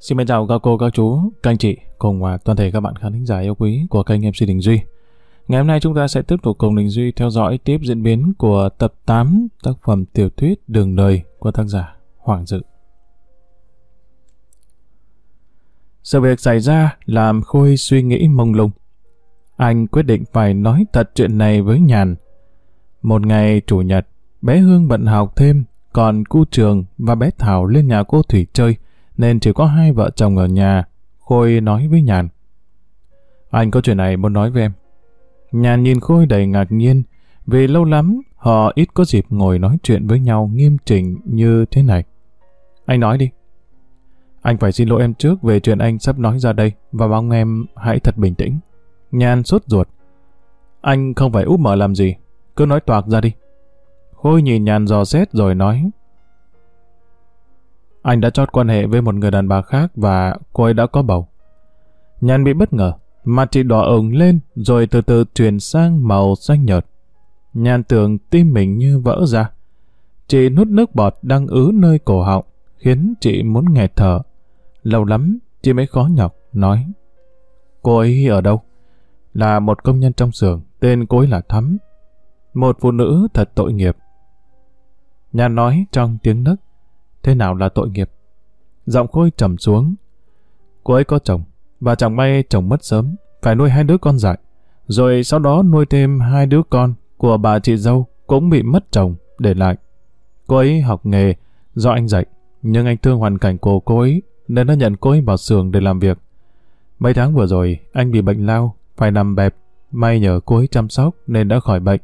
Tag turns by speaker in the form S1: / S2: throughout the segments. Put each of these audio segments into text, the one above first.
S1: Xin chào các cô, các chú, các anh chị cùng và toàn thể các bạn khán thính giả yêu quý của kênh MC Đình Duy. Ngày hôm nay chúng ta sẽ tiếp tục cùng Đình Duy theo dõi tiếp diễn biến của tập 8 tác phẩm tiểu thuyết Đường đời của tác giả Hoàng Dự. Sự việc xảy ra làm Khôi suy nghĩ mông lung. Anh quyết định phải nói thật chuyện này với Nhàn. Một ngày chủ nhật, bé Hương bận học thêm, còn cu trường và bé Thảo lên nhà cô Thủy chơi, nên chỉ có hai vợ chồng ở nhà. Khôi nói với Nhàn. Anh có chuyện này muốn nói với em. Nhàn nhìn Khôi đầy ngạc nhiên, vì lâu lắm họ ít có dịp ngồi nói chuyện với nhau nghiêm chỉnh như thế này. Anh nói đi. Anh phải xin lỗi em trước về chuyện anh sắp nói ra đây và mong em hãy thật bình tĩnh. Nhàn sốt ruột. Anh không phải úp mở làm gì, cứ nói toạc ra đi. Khôi nhìn Nhàn dò xét rồi nói. Anh đã chót quan hệ với một người đàn bà khác và cô ấy đã có bầu. Nhàn bị bất ngờ, mặt chị đỏ ửng lên rồi từ từ chuyển sang màu xanh nhợt. Nhàn tưởng tim mình như vỡ ra. Chị nuốt nước bọt đang ứ nơi cổ họng, khiến chị muốn nghẹt thở. Lâu lắm, chị mới khó nhọc, nói. Cô ấy ở đâu? Là một công nhân trong xưởng, tên cô ấy là Thắm. Một phụ nữ thật tội nghiệp. Nhàn nói trong tiếng nấc. Thế nào là tội nghiệp? Giọng khôi trầm xuống. Cô ấy có chồng, và chẳng may chồng mất sớm, phải nuôi hai đứa con dại. Rồi sau đó nuôi thêm hai đứa con của bà chị dâu cũng bị mất chồng, để lại. Cô ấy học nghề do anh dạy, nhưng anh thương hoàn cảnh của cô ấy nên đã nhận cô ấy vào xưởng để làm việc. Mấy tháng vừa rồi, anh bị bệnh lao, phải nằm bẹp, may nhờ cô ấy chăm sóc nên đã khỏi bệnh.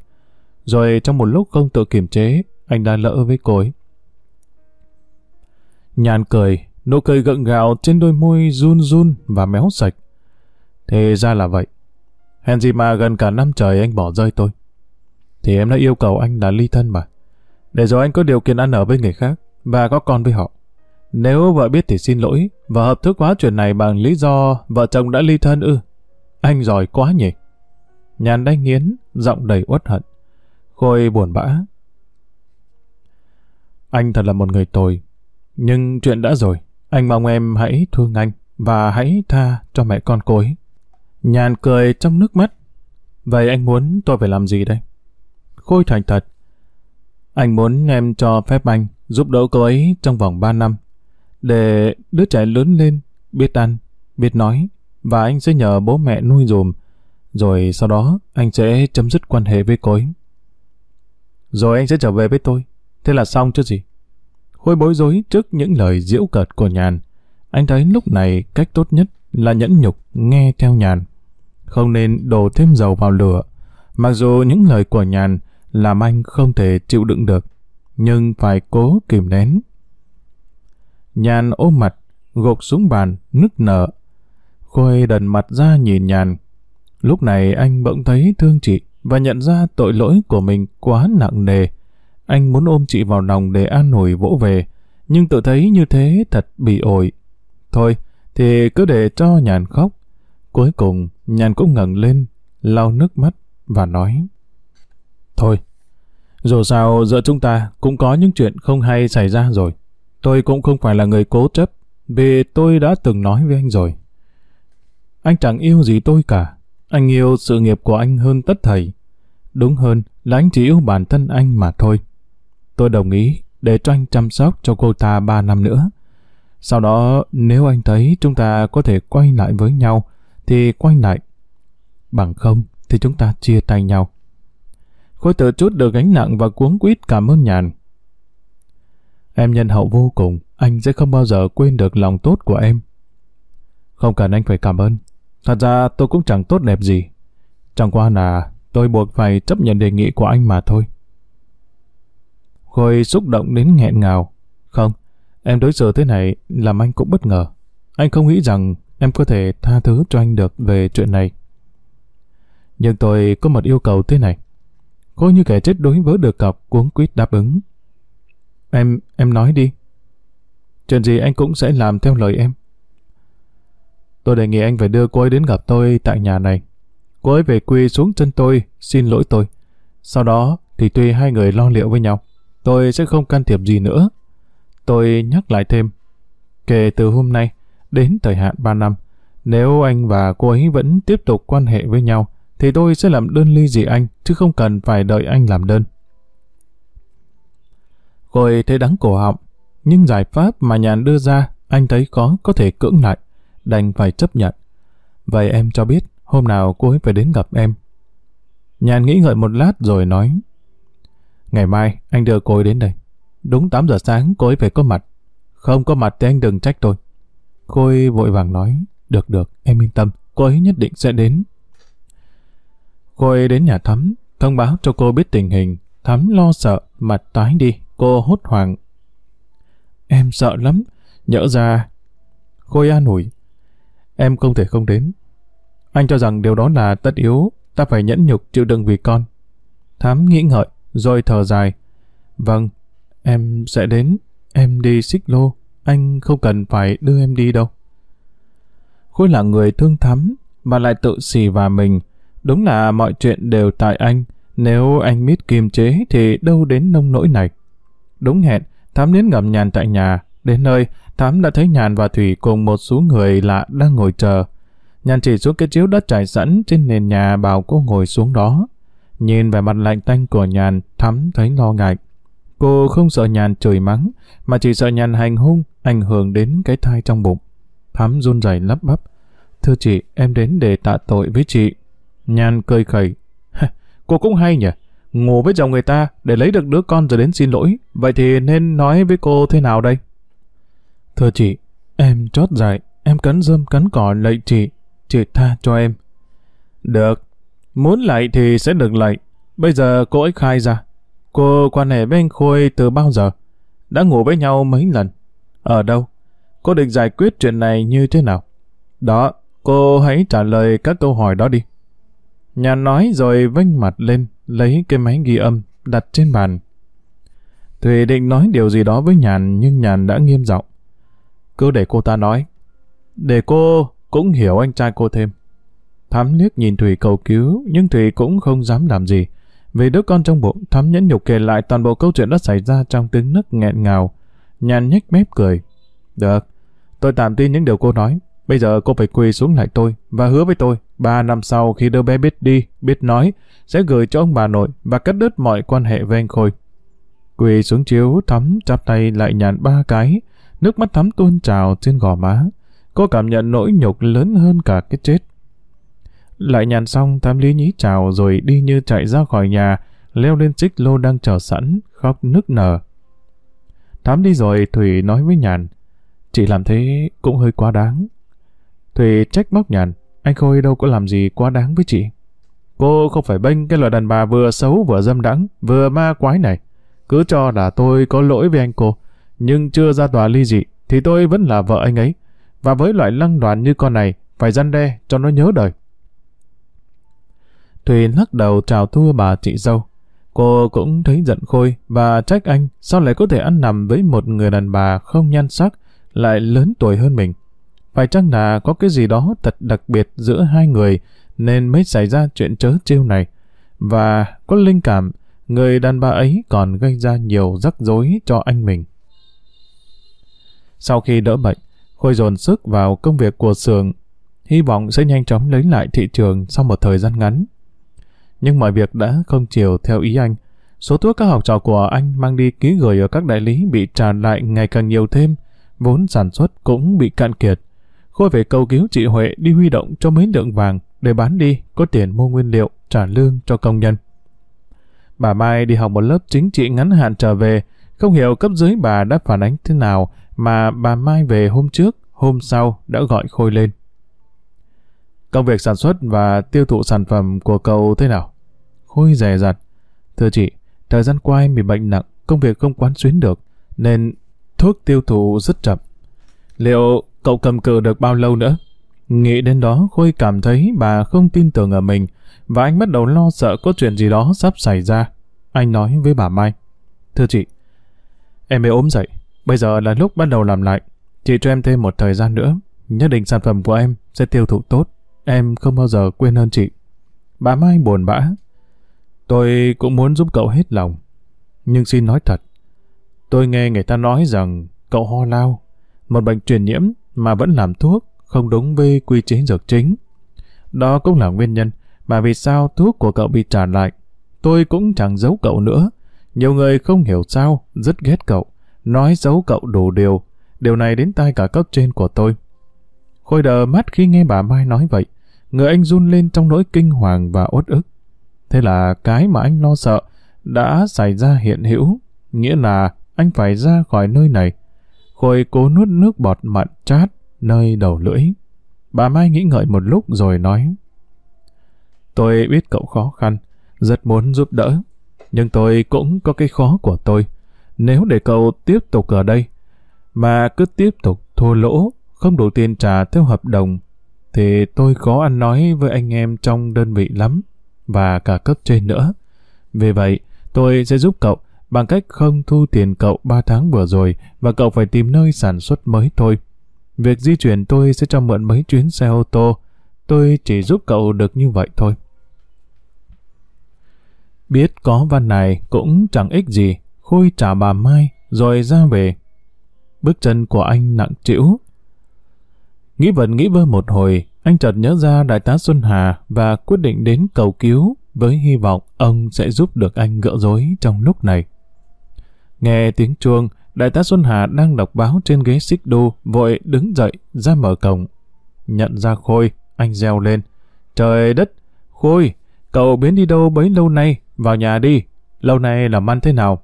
S1: Rồi trong một lúc không tự kiềm chế, anh đã lỡ với cô ấy. Nhàn cười, nụ cười gượng gạo trên đôi môi run run và méo sạch. Thế ra là vậy. Hèn gì mà gần cả năm trời anh bỏ rơi tôi. Thì em đã yêu cầu anh là ly thân mà. Để rồi anh có điều kiện ăn ở với người khác và có con với họ. Nếu vợ biết thì xin lỗi và hợp thức hóa chuyện này bằng lý do vợ chồng đã ly thân ư. Anh giỏi quá nhỉ. Nhàn đánh nghiến, giọng đầy uất hận. Khôi buồn bã. Anh thật là một người tồi, nhưng chuyện đã rồi, anh mong em hãy thương anh và hãy tha cho mẹ con cô ấy. Nhàn cười trong nước mắt. Vậy anh muốn tôi phải làm gì đây? Khôi thành thật. Anh muốn em cho phép anh giúp đỡ cô ấy trong vòng 3 năm. Để đứa trẻ lớn lên, biết ăn, biết nói, và anh sẽ nhờ bố mẹ nuôi dùm. Rồi sau đó anh sẽ chấm dứt quan hệ với cô ấy. Rồi anh sẽ trở về với tôi. Thế là xong chứ gì? Khôi bối rối trước những lời diễu cợt của Nhàn. Anh thấy lúc này cách tốt nhất là nhẫn nhục nghe theo Nhàn. Không nên đổ thêm dầu vào lửa. Mặc dù những lời của Nhàn làm anh không thể chịu đựng được, nhưng phải cố kìm nén. Nhàn ôm mặt, gục xuống bàn, nức nở. Khôi đần mặt ra nhìn Nhàn. Lúc này anh bỗng thấy thương chị và nhận ra tội lỗi của mình quá nặng nề. Anh muốn ôm chị vào lòng để an ủi vỗ về, nhưng tự thấy như thế thật bị ổi. Thôi, thì cứ để cho Nhàn khóc. Cuối cùng, Nhàn cũng ngẩng lên, lau nước mắt và nói. Thôi, dù sao giữa chúng ta cũng có những chuyện không hay xảy ra rồi. Tôi cũng không phải là người cố chấp, vì tôi đã từng nói với anh rồi. Anh chẳng yêu gì tôi cả. Anh yêu sự nghiệp của anh hơn tất thầy. Đúng hơn là anh chỉ yêu bản thân anh mà thôi. Tôi đồng ý để cho anh chăm sóc cho cô ta 3 năm nữa. Sau đó, nếu anh thấy chúng ta có thể quay lại với nhau, thì quay lại. Bằng không, thì chúng ta chia tay nhau. Khôi tự chút được gánh nặng và cuống quýt cảm ơn nhàn. Em nhân hậu vô cùng, anh sẽ không bao giờ quên được lòng tốt của em. Không cần anh phải cảm ơn. Thật ra tôi cũng chẳng tốt đẹp gì. Chẳng qua là tôi buộc phải chấp nhận đề nghị của anh mà thôi. Khôi xúc động đến nghẹn ngào. Không, em đối xử thế này làm anh cũng bất ngờ. Anh không nghĩ rằng em có thể tha thứ cho anh được về chuyện này. Nhưng tôi có một yêu cầu thế này. Khôi như kẻ chết đối với được cọc cuống quýt đáp ứng. Em, em nói đi. Chuyện gì anh cũng sẽ làm theo lời em. Tôi đề nghị anh phải đưa cô ấy đến gặp tôi tại nhà này. Cô ấy về quê xuống chân tôi, xin lỗi tôi. Sau đó thì tuy hai người lo liệu với nhau tôi sẽ không can thiệp gì nữa. Tôi nhắc lại thêm, kể từ hôm nay, đến thời hạn 3 năm. Nếu anh và cô ấy vẫn tiếp tục quan hệ với nhau, thì tôi sẽ làm đơn ly dị anh, chứ không cần phải đợi anh làm đơn. Khôi thấy đắng cổ họng, nhưng giải pháp mà nhàn đưa ra, anh thấy có có thể cưỡng lại, đành phải chấp nhận. Vậy em cho biết, hôm nào cô ấy phải đến gặp em. Nhàn nghĩ ngợi một lát rồi nói, Ngày mai, anh đưa cô ấy đến đây. Đúng 8 giờ sáng, cô ấy phải có mặt. Không có mặt thì anh đừng trách tôi. Khôi vội vàng nói, được được, em yên tâm, cô ấy nhất định sẽ đến. Khôi đến nhà Thắm, thông báo cho cô biết tình hình. Thắm lo sợ, mặt tái đi, cô hốt hoảng. Em sợ lắm, nhỡ ra. Khôi an ủi. Em không thể không đến. Anh cho rằng điều đó là tất yếu, ta phải nhẫn nhục chịu đựng vì con. Thắm nghĩ ngợi, rồi thở dài. Vâng, em sẽ đến, em đi xích lô, anh không cần phải đưa em đi đâu. Khôi là người thương thắm, mà lại tự xì vào mình. Đúng là mọi chuyện đều tại anh, nếu anh biết kiềm chế thì đâu đến nông nỗi này. Đúng hẹn, Thám đến ngầm Nhàn tại nhà. Đến nơi, Thám đã thấy Nhàn và Thủy cùng một số người lạ đang ngồi chờ. Nhàn chỉ xuống cái chiếu đất trải sẵn trên nền nhà bảo cô ngồi xuống đó. Nhìn vẻ mặt lạnh tanh của Nhàn, Thắm thấy lo ngại. Cô không sợ Nhàn chửi mắng, mà chỉ sợ Nhàn hành hung, ảnh hưởng đến cái thai trong bụng. Thắm run rẩy lắp bắp. Thưa chị, em đến để tạ tội với chị. Nhàn cười khẩy. cô cũng hay nhỉ? Ngủ với chồng người ta để lấy được đứa con rồi đến xin lỗi. Vậy thì nên nói với cô thế nào đây? Thưa chị, em chót dại, em cắn dâm cắn cỏ lạy chị. Chị tha cho em. Được, muốn lạy thì sẽ được lạy. Bây giờ cô ấy khai ra. Cô quan hệ với anh Khôi từ bao giờ? Đã ngủ với nhau mấy lần? Ở đâu? Cô định giải quyết chuyện này như thế nào? Đó, cô hãy trả lời các câu hỏi đó đi. Nhà nói rồi vênh mặt lên, lấy cái máy ghi âm, đặt trên bàn. Thùy định nói điều gì đó với Nhàn, nhưng Nhàn đã nghiêm giọng. Cứ để cô ta nói. Để cô cũng hiểu anh trai cô thêm. Thắm liếc nhìn Thủy cầu cứu, nhưng Thủy cũng không dám làm gì. Vì đứa con trong bụng, Thắm nhẫn nhục kể lại toàn bộ câu chuyện đã xảy ra trong tiếng nấc nghẹn ngào. Nhàn nhếch mép cười. Được, tôi tạm tin những điều cô nói. Bây giờ cô phải quỳ xuống lại tôi và hứa với tôi, ba năm sau khi đứa bé biết đi, biết nói, sẽ gửi cho ông bà nội và cắt đứt mọi quan hệ với anh Khôi. Quỳ xuống chiếu, thắm chắp tay lại nhàn ba cái, nước mắt thắm tuôn trào trên gò má. Cô cảm nhận nỗi nhục lớn hơn cả cái chết. Lại nhàn xong, thám lý nhí chào rồi đi như chạy ra khỏi nhà, leo lên chiếc lô đang chờ sẵn, khóc nức nở. Thám đi rồi, Thủy nói với nhàn, chị làm thế cũng hơi quá đáng. Thủy trách móc nhàn, anh Khôi đâu có làm gì quá đáng với chị. Cô không phải bênh cái loại đàn bà vừa xấu vừa dâm đắng, vừa ma quái này. Cứ cho là tôi có lỗi với anh cô, nhưng chưa ra tòa ly dị, thì tôi vẫn là vợ anh ấy. Và với loại lăng đoàn như con này, phải răn đe cho nó nhớ đời. Thùy lắc đầu chào thua bà chị dâu. Cô cũng thấy giận Khôi và trách anh sao lại có thể ăn nằm với một người đàn bà không nhan sắc, lại lớn tuổi hơn mình. Phải chăng là có cái gì đó thật đặc biệt giữa hai người nên mới xảy ra chuyện chớ trêu này. Và có linh cảm, người đàn bà ấy còn gây ra nhiều rắc rối cho anh mình. Sau khi đỡ bệnh, Khôi dồn sức vào công việc của xưởng, hy vọng sẽ nhanh chóng lấy lại thị trường sau một thời gian ngắn. Nhưng mọi việc đã không chiều theo ý anh. Số thuốc các học trò của anh mang đi ký gửi ở các đại lý bị trả lại ngày càng nhiều thêm, vốn sản xuất cũng bị cạn kiệt. Khôi về cầu cứu chị Huệ đi huy động cho mấy lượng vàng để bán đi, có tiền mua nguyên liệu, trả lương cho công nhân. Bà Mai đi học một lớp chính trị ngắn hạn trở về, không hiểu cấp dưới bà đã phản ánh thế nào mà bà Mai về hôm trước, hôm sau đã gọi Khôi lên. Công việc sản xuất và tiêu thụ sản phẩm của cậu thế nào? Khôi rè rặt. Thưa chị, thời gian qua em bị bệnh nặng, công việc không quán xuyến được, nên thuốc tiêu thụ rất chậm. Liệu cậu cầm cự được bao lâu nữa? Nghĩ đến đó, Khôi cảm thấy bà không tin tưởng ở mình, và anh bắt đầu lo sợ có chuyện gì đó sắp xảy ra. Anh nói với bà Mai. Thưa chị, em bị ốm dậy, bây giờ là lúc bắt đầu làm lại. Chị cho em thêm một thời gian nữa, nhất định sản phẩm của em sẽ tiêu thụ tốt. Em không bao giờ quên ơn chị. Bà Mai buồn bã. Tôi cũng muốn giúp cậu hết lòng. Nhưng xin nói thật, tôi nghe người ta nói rằng cậu ho lao, một bệnh truyền nhiễm mà vẫn làm thuốc, không đúng với quy chế dược chính. Đó cũng là nguyên nhân mà vì sao thuốc của cậu bị trả lại. Tôi cũng chẳng giấu cậu nữa. Nhiều người không hiểu sao, rất ghét cậu, nói giấu cậu đủ điều. Điều này đến tai cả cấp trên của tôi. Khôi đờ mắt khi nghe bà Mai nói vậy. Người anh run lên trong nỗi kinh hoàng và uất ức. Thế là cái mà anh lo sợ đã xảy ra hiện hữu, nghĩa là anh phải ra khỏi nơi này. Khôi cố nuốt nước bọt mặn chát nơi đầu lưỡi. Bà Mai nghĩ ngợi một lúc rồi nói Tôi biết cậu khó khăn, rất muốn giúp đỡ, nhưng tôi cũng có cái khó của tôi. Nếu để cậu tiếp tục ở đây, mà cứ tiếp tục thua lỗ, không đủ tiền trả theo hợp đồng, thì tôi khó ăn nói với anh em trong đơn vị lắm, và cả cấp trên nữa. Vì vậy, tôi sẽ giúp cậu bằng cách không thu tiền cậu 3 tháng vừa rồi và cậu phải tìm nơi sản xuất mới thôi. Việc di chuyển tôi sẽ cho mượn mấy chuyến xe ô tô. Tôi chỉ giúp cậu được như vậy thôi. Biết có văn này cũng chẳng ích gì. Khôi trả bà Mai rồi ra về. Bước chân của anh nặng trĩu. Nghĩ vẫn nghĩ vơ một hồi, anh chợt nhớ ra đại tá Xuân Hà và quyết định đến cầu cứu với hy vọng ông sẽ giúp được anh gỡ rối trong lúc này. Nghe tiếng chuông, đại tá Xuân Hà đang đọc báo trên ghế xích đu, vội đứng dậy ra mở cổng. Nhận ra Khôi, anh reo lên. Trời đất, Khôi, cậu biến đi đâu bấy lâu nay, vào nhà đi, lâu nay làm ăn thế nào?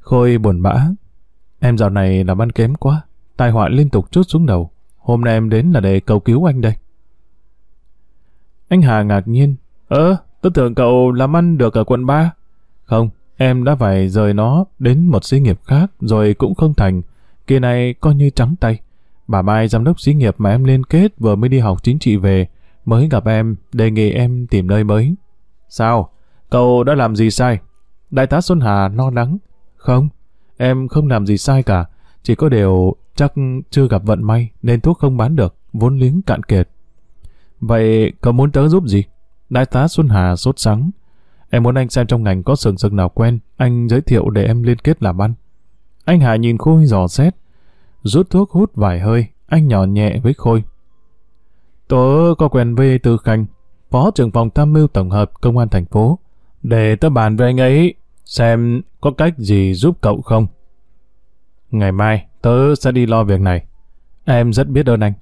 S1: Khôi buồn bã. Em dạo này làm ăn kém quá, tai họa liên tục chút xuống đầu. Hôm nay em đến là để cầu cứu anh đây. Anh Hà ngạc nhiên. Ơ, tôi tưởng cậu làm ăn được ở quận 3. Không, em đã phải rời nó đến một xí nghiệp khác rồi cũng không thành. Kỳ này coi như trắng tay. Bà Mai giám đốc xí nghiệp mà em liên kết vừa mới đi học chính trị về, mới gặp em, đề nghị em tìm nơi mới. Sao? Cậu đã làm gì sai? Đại tá Xuân Hà lo lắng. Không, em không làm gì sai cả. Chỉ có điều chắc chưa gặp vận may nên thuốc không bán được, vốn liếng cạn kiệt. Vậy cậu muốn tớ giúp gì? Đại tá Xuân Hà sốt sắng. Em muốn anh xem trong ngành có sừng sừng nào quen, anh giới thiệu để em liên kết làm ăn. Anh Hà nhìn Khôi dò xét. Rút thuốc hút vài hơi, anh nhỏ nhẹ với Khôi. Tớ có quen với Tư Khanh, phó trưởng phòng tham mưu tổng hợp công an thành phố. Để tớ bàn với anh ấy, xem có cách gì giúp cậu không. Ngày mai, tớ sẽ đi lo việc này. Em rất biết ơn anh.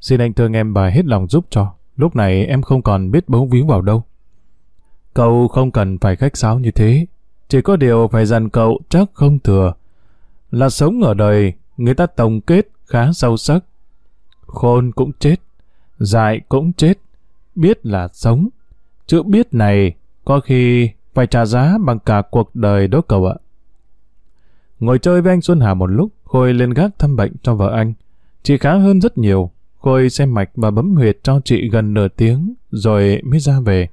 S1: Xin anh thương em và hết lòng giúp cho. Lúc này em không còn biết bấu víu vào đâu. Cậu không cần phải khách sáo như thế. Chỉ có điều phải dặn cậu chắc không thừa. Là sống ở đời, người ta tổng kết khá sâu sắc. Khôn cũng chết, dại cũng chết, biết là sống. Chữ biết này có khi phải trả giá bằng cả cuộc đời đó cậu ạ. Ngồi chơi với anh Xuân Hà một lúc, Khôi lên gác thăm bệnh cho vợ anh. Chị khá hơn rất nhiều. Khôi xem mạch và bấm huyệt cho chị gần nửa tiếng, rồi mới ra về.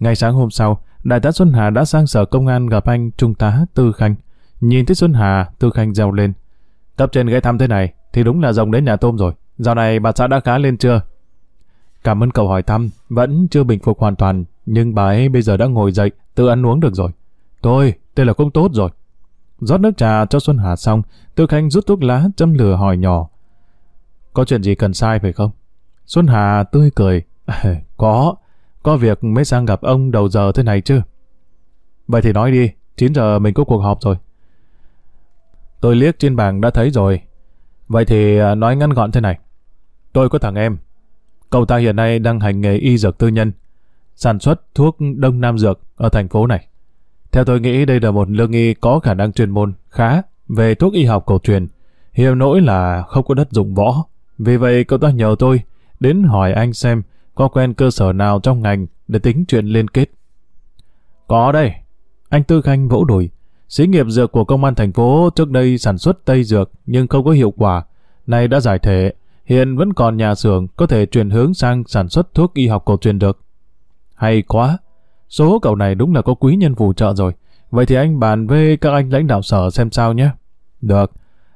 S1: Ngày sáng hôm sau, Đại tá Xuân Hà đã sang sở công an gặp anh Trung tá Tư Khanh. Nhìn thấy Xuân Hà, Tư Khanh reo lên. Cấp trên ghé thăm thế này, thì đúng là rồng đến nhà tôm rồi. Dạo này bà xã đã khá lên chưa? Cảm ơn cậu hỏi thăm, vẫn chưa bình phục hoàn toàn, nhưng bà ấy bây giờ đã ngồi dậy, tự ăn uống được rồi. Tôi, đây là cũng tốt rồi. Rót nước trà cho Xuân Hà xong, Tư Khanh rút thuốc lá châm lửa hỏi nhỏ. Có chuyện gì cần sai phải không? Xuân Hà tươi cười. có, có việc mới sang gặp ông đầu giờ thế này chứ. Vậy thì nói đi, 9 giờ mình có cuộc họp rồi. Tôi liếc trên bảng đã thấy rồi. Vậy thì à, nói ngắn gọn thế này. Tôi có thằng em. Cậu ta hiện nay đang hành nghề y dược tư nhân, sản xuất thuốc Đông Nam Dược ở thành phố này. Theo tôi nghĩ đây là một lương y có khả năng chuyên môn khá về thuốc y học cổ truyền. Hiểu nỗi là không có đất dụng võ. Vì vậy, cậu ta nhờ tôi đến hỏi anh xem có quen cơ sở nào trong ngành để tính chuyện liên kết. Có đây. Anh Tư Khanh vỗ đùi. Xí nghiệp dược của công an thành phố trước đây sản xuất tây dược nhưng không có hiệu quả. Nay đã giải thể. Hiện vẫn còn nhà xưởng có thể chuyển hướng sang sản xuất thuốc y học cổ truyền được. Hay quá. Số cậu này đúng là có quý nhân phù trợ rồi. Vậy thì anh bàn với các anh lãnh đạo sở xem sao nhé. Được.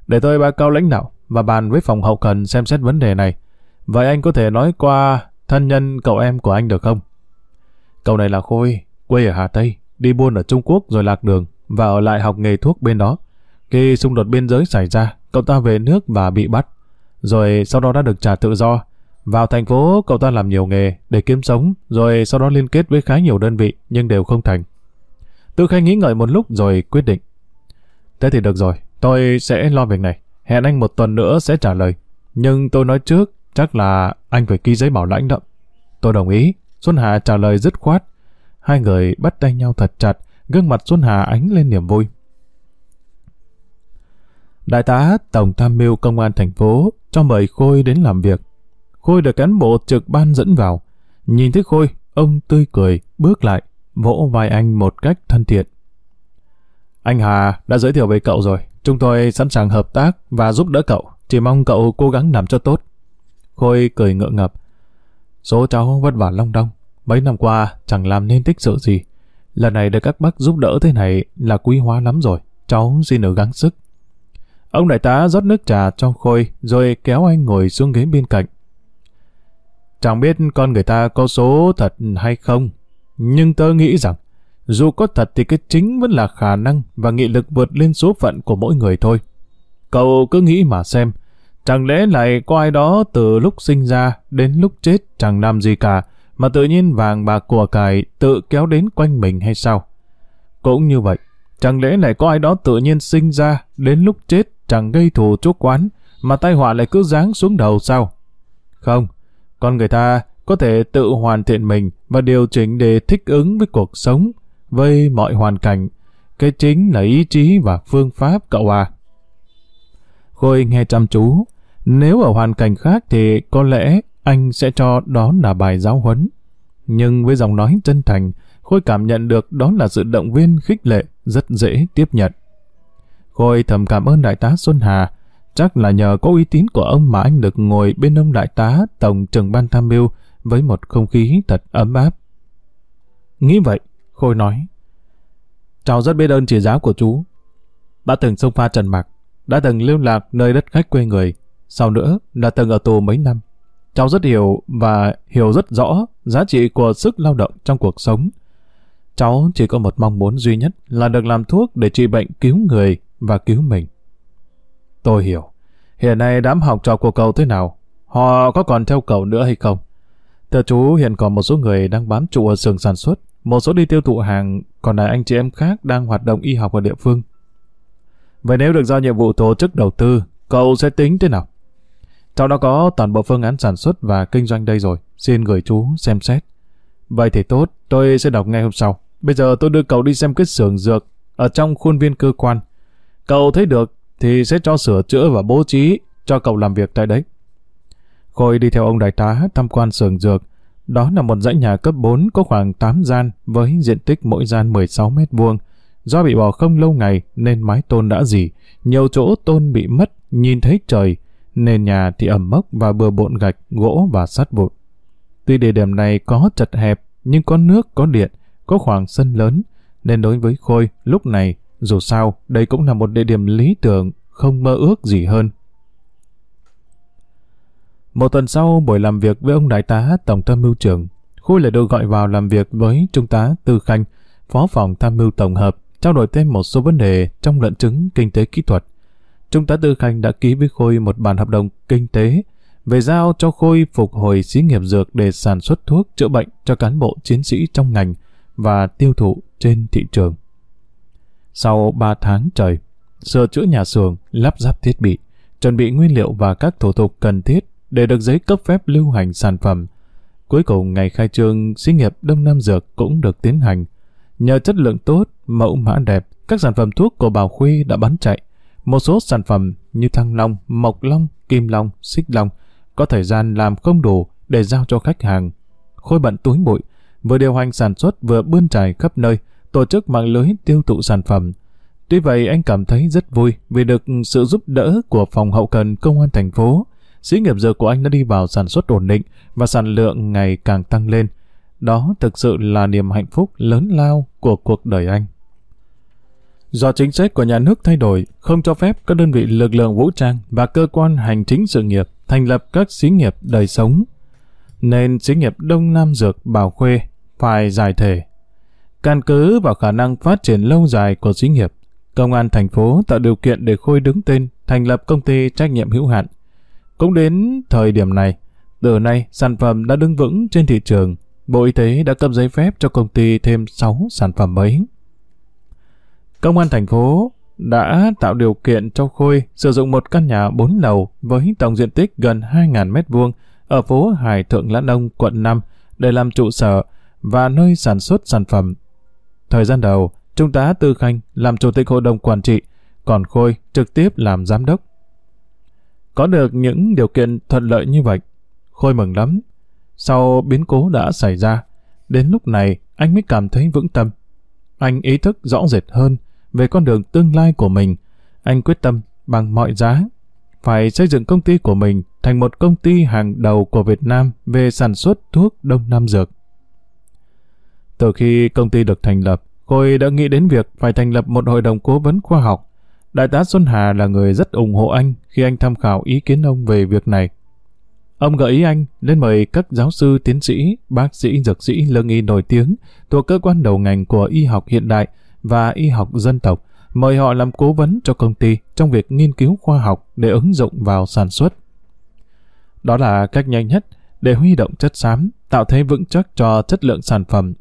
S1: Để tôi báo cáo lãnh đạo và bàn với phòng hậu cần xem xét vấn đề này. Vậy anh có thể nói qua thân nhân cậu em của anh được không? Cậu này là Khôi, quê ở Hà Tây, đi buôn ở Trung Quốc rồi lạc đường và ở lại học nghề thuốc bên đó. Khi xung đột biên giới xảy ra, cậu ta về nước và bị bắt. Rồi sau đó đã được trả tự do. Vào thành phố, cậu ta làm nhiều nghề để kiếm sống, rồi sau đó liên kết với khá nhiều đơn vị, nhưng đều không thành. Tư Khanh nghĩ ngợi một lúc rồi quyết định. Thế thì được rồi, tôi sẽ lo việc này. Hẹn anh một tuần nữa sẽ trả lời. Nhưng tôi nói trước, chắc là anh phải ký giấy bảo lãnh đậm. Tôi đồng ý. Xuân Hà trả lời dứt khoát. Hai người bắt tay nhau thật chặt, gương mặt Xuân Hà ánh lên niềm vui. Đại tá Tổng tham mưu công an thành phố cho mời Khôi đến làm việc. Khôi được cán bộ trực ban dẫn vào. Nhìn thấy Khôi, ông tươi cười, bước lại, vỗ vai anh một cách thân thiện. Anh Hà đã giới thiệu về cậu rồi. Chúng tôi sẵn sàng hợp tác và giúp đỡ cậu. Chỉ mong cậu cố gắng làm cho tốt. Khôi cười ngượng ngập. Số cháu vất vả long đong. Mấy năm qua chẳng làm nên tích sự gì. Lần này được các bác giúp đỡ thế này là quý hóa lắm rồi. Cháu xin ở gắng sức. Ông đại tá rót nước trà cho Khôi rồi kéo anh ngồi xuống ghế bên cạnh. Chẳng biết con người ta có số thật hay không, nhưng tớ nghĩ rằng dù có thật thì cái chính vẫn là khả năng và nghị lực vượt lên số phận của mỗi người thôi. Cậu cứ nghĩ mà xem, chẳng lẽ lại có ai đó từ lúc sinh ra đến lúc chết chẳng làm gì cả, mà tự nhiên vàng bạc của cải tự kéo đến quanh mình hay sao? Cũng như vậy, chẳng lẽ lại có ai đó tự nhiên sinh ra đến lúc chết chẳng gây thù chuốc quán, mà tai họa lại cứ giáng xuống đầu sao? Không, con người ta có thể tự hoàn thiện mình và điều chỉnh để thích ứng với cuộc sống, với mọi hoàn cảnh. Cái chính là ý chí và phương pháp cậu à. Khôi nghe chăm chú. Nếu ở hoàn cảnh khác thì có lẽ anh sẽ cho đó là bài giáo huấn. Nhưng với giọng nói chân thành, Khôi cảm nhận được đó là sự động viên khích lệ rất dễ tiếp nhận. Khôi thầm cảm ơn đại tá Xuân Hà. Chắc là nhờ có uy tín của ông mà anh được ngồi bên ông đại tá tổng trưởng ban tham mưu với một không khí thật ấm áp. Nghĩ vậy, Khôi nói. Cháu rất biết ơn chỉ giáo của chú. Đã từng sông pha trần mạc, đã từng lưu lạc nơi đất khách quê người, sau nữa là từng ở tù mấy năm. Cháu rất hiểu và hiểu rất rõ giá trị của sức lao động trong cuộc sống. Cháu chỉ có một mong muốn duy nhất là được làm thuốc để trị bệnh cứu người và cứu mình. Tôi hiểu. Hiện nay đám học trò của cậu thế nào? Họ có còn theo cậu nữa hay không? Thưa chú, hiện còn một số người đang bám trụ ở xưởng sản xuất, một số đi tiêu thụ hàng, còn lại anh chị em khác đang hoạt động y học ở địa phương. Vậy nếu được giao nhiệm vụ tổ chức đầu tư, cậu sẽ tính thế nào? Cháu đã có toàn bộ phương án sản xuất và kinh doanh đây rồi, xin gửi chú xem xét. Vậy thì tốt, tôi sẽ đọc ngay hôm sau. Bây giờ tôi đưa cậu đi xem cái xưởng dược ở trong khuôn viên cơ quan. Cậu thấy được thì sẽ cho sửa chữa và bố trí cho cậu làm việc tại đấy. Khôi đi theo ông đại tá tham quan xưởng dược. Đó là một dãy nhà cấp 4 có khoảng 8 gian với diện tích mỗi gian 16 mét vuông. Do bị bỏ không lâu ngày nên mái tôn đã dỉ, nhiều chỗ tôn bị mất, nhìn thấy trời, nền nhà thì ẩm mốc và bừa bộn gạch, gỗ và sắt vụn. Tuy địa điểm này có chật hẹp, nhưng có nước, có điện, có khoảng sân lớn, nên đối với Khôi lúc này, dù sao, đây cũng là một địa điểm lý tưởng, không mơ ước gì hơn. Một tuần sau buổi làm việc với ông đại tá tổng tham mưu trưởng, Khôi lại được gọi vào làm việc với trung tá Tư Khanh, phó phòng tham mưu tổng hợp, trao đổi thêm một số vấn đề trong luận chứng kinh tế kỹ thuật. Trung tá Tư Khanh đã ký với Khôi một bản hợp đồng kinh tế về giao cho Khôi phục hồi xí nghiệp dược để sản xuất thuốc chữa bệnh cho cán bộ chiến sĩ trong ngành và tiêu thụ trên thị trường. Sau 3 tháng trời, sửa chữa nhà xưởng, lắp ráp thiết bị, chuẩn bị nguyên liệu và các thủ tục cần thiết để được giấy cấp phép lưu hành sản phẩm. Cuối cùng ngày khai trương, xí nghiệp Đông Nam Dược cũng được tiến hành. Nhờ chất lượng tốt, mẫu mã đẹp, các sản phẩm thuốc của Bảo Khuê đã bán chạy. Một số sản phẩm như Thăng Long, Mộc Long, Kim Long, Xích Long có thời gian làm không đủ để giao cho khách hàng. Khôi bận túi bụi, vừa điều hành sản xuất vừa bươn trải khắp nơi, tổ chức mạng lưới tiêu thụ sản phẩm. Tuy vậy anh cảm thấy rất vui vì được sự giúp đỡ của phòng hậu cần công an thành phố, Xí nghiệp dược của anh đã đi vào sản xuất ổn định và sản lượng ngày càng tăng lên. Đó thực sự là niềm hạnh phúc lớn lao của cuộc đời anh. Do chính sách của nhà nước thay đổi, không cho phép các đơn vị lực lượng vũ trang và cơ quan hành chính sự nghiệp thành lập các xí nghiệp đời sống, nên xí nghiệp Đông Nam Dược Bảo Khuê phải giải thể. Căn cứ vào khả năng phát triển lâu dài của xí nghiệp, Công an thành phố tạo điều kiện để Khôi đứng tên thành lập công ty trách nhiệm hữu hạn. Cũng đến thời điểm này, từ nay sản phẩm đã đứng vững trên thị trường, Bộ Y tế đã cấp giấy phép cho công ty thêm 6 sản phẩm mới. Công an thành phố đã tạo điều kiện cho Khôi sử dụng một căn nhà 4 lầu với tổng diện tích gần 2.000 m2 ở phố Hải Thượng Lãn Ông, quận 5 để làm trụ sở và nơi sản xuất sản phẩm. Thời gian đầu, Trung tá Tư Khanh làm chủ tịch hội đồng quản trị, còn Khôi trực tiếp làm giám đốc. Có được những điều kiện thuận lợi như vậy, Khôi mừng lắm. Sau biến cố đã xảy ra, đến lúc này anh mới cảm thấy vững tâm. Anh ý thức rõ rệt hơn về con đường tương lai của mình. Anh quyết tâm bằng mọi giá phải xây dựng công ty của mình thành một công ty hàng đầu của Việt Nam về sản xuất thuốc Đông Nam Dược. Từ khi công ty được thành lập, Khôi đã nghĩ đến việc phải thành lập một hội đồng cố vấn khoa học. Đại tá Xuân Hà là người rất ủng hộ anh khi anh tham khảo ý kiến ông về việc này. Ông gợi ý anh lên mời các giáo sư, tiến sĩ, bác sĩ, dược sĩ, lương y nổi tiếng thuộc cơ quan đầu ngành của y học hiện đại và y học dân tộc, mời họ làm cố vấn cho công ty trong việc nghiên cứu khoa học để ứng dụng vào sản xuất. Đó là cách nhanh nhất để huy động chất xám, tạo thế vững chắc cho chất lượng sản phẩm.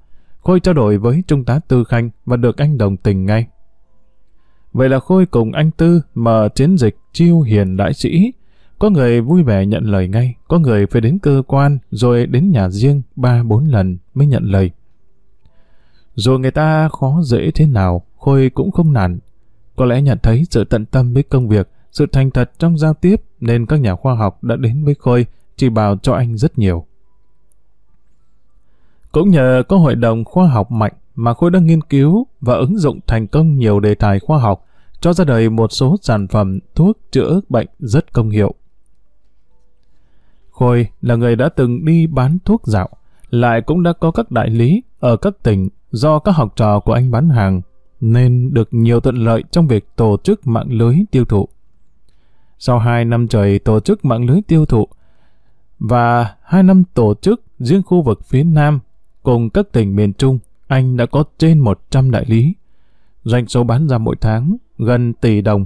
S1: Khôi trao đổi với Trung tá Tư Khanh và được anh đồng tình ngay. Vậy là Khôi cùng anh Tư mở chiến dịch chiêu hiền đại sĩ. Có người vui vẻ nhận lời ngay, có người phải đến cơ quan rồi đến nhà riêng ba bốn lần mới nhận lời. Dù người ta khó dễ thế nào, Khôi cũng không nản. Có lẽ nhận thấy sự tận tâm với công việc, sự thành thật trong giao tiếp nên các nhà khoa học đã đến với Khôi, chỉ bảo cho anh rất nhiều. Cũng nhờ có hội đồng khoa học mạnh mà Khôi đã nghiên cứu và ứng dụng thành công nhiều đề tài khoa học, cho ra đời một số sản phẩm thuốc chữa bệnh rất công hiệu. Khôi là người đã từng đi bán thuốc dạo, lại cũng đã có các đại lý ở các tỉnh do các học trò của anh bán hàng, nên được nhiều thuận lợi trong việc tổ chức mạng lưới tiêu thụ. Sau 2 năm trời tổ chức mạng lưới tiêu thụ và 2 năm tổ chức riêng khu vực phía Nam cùng các tỉnh miền Trung, anh đã có trên 100 đại lý. Doanh số bán ra mỗi tháng gần tỷ đồng.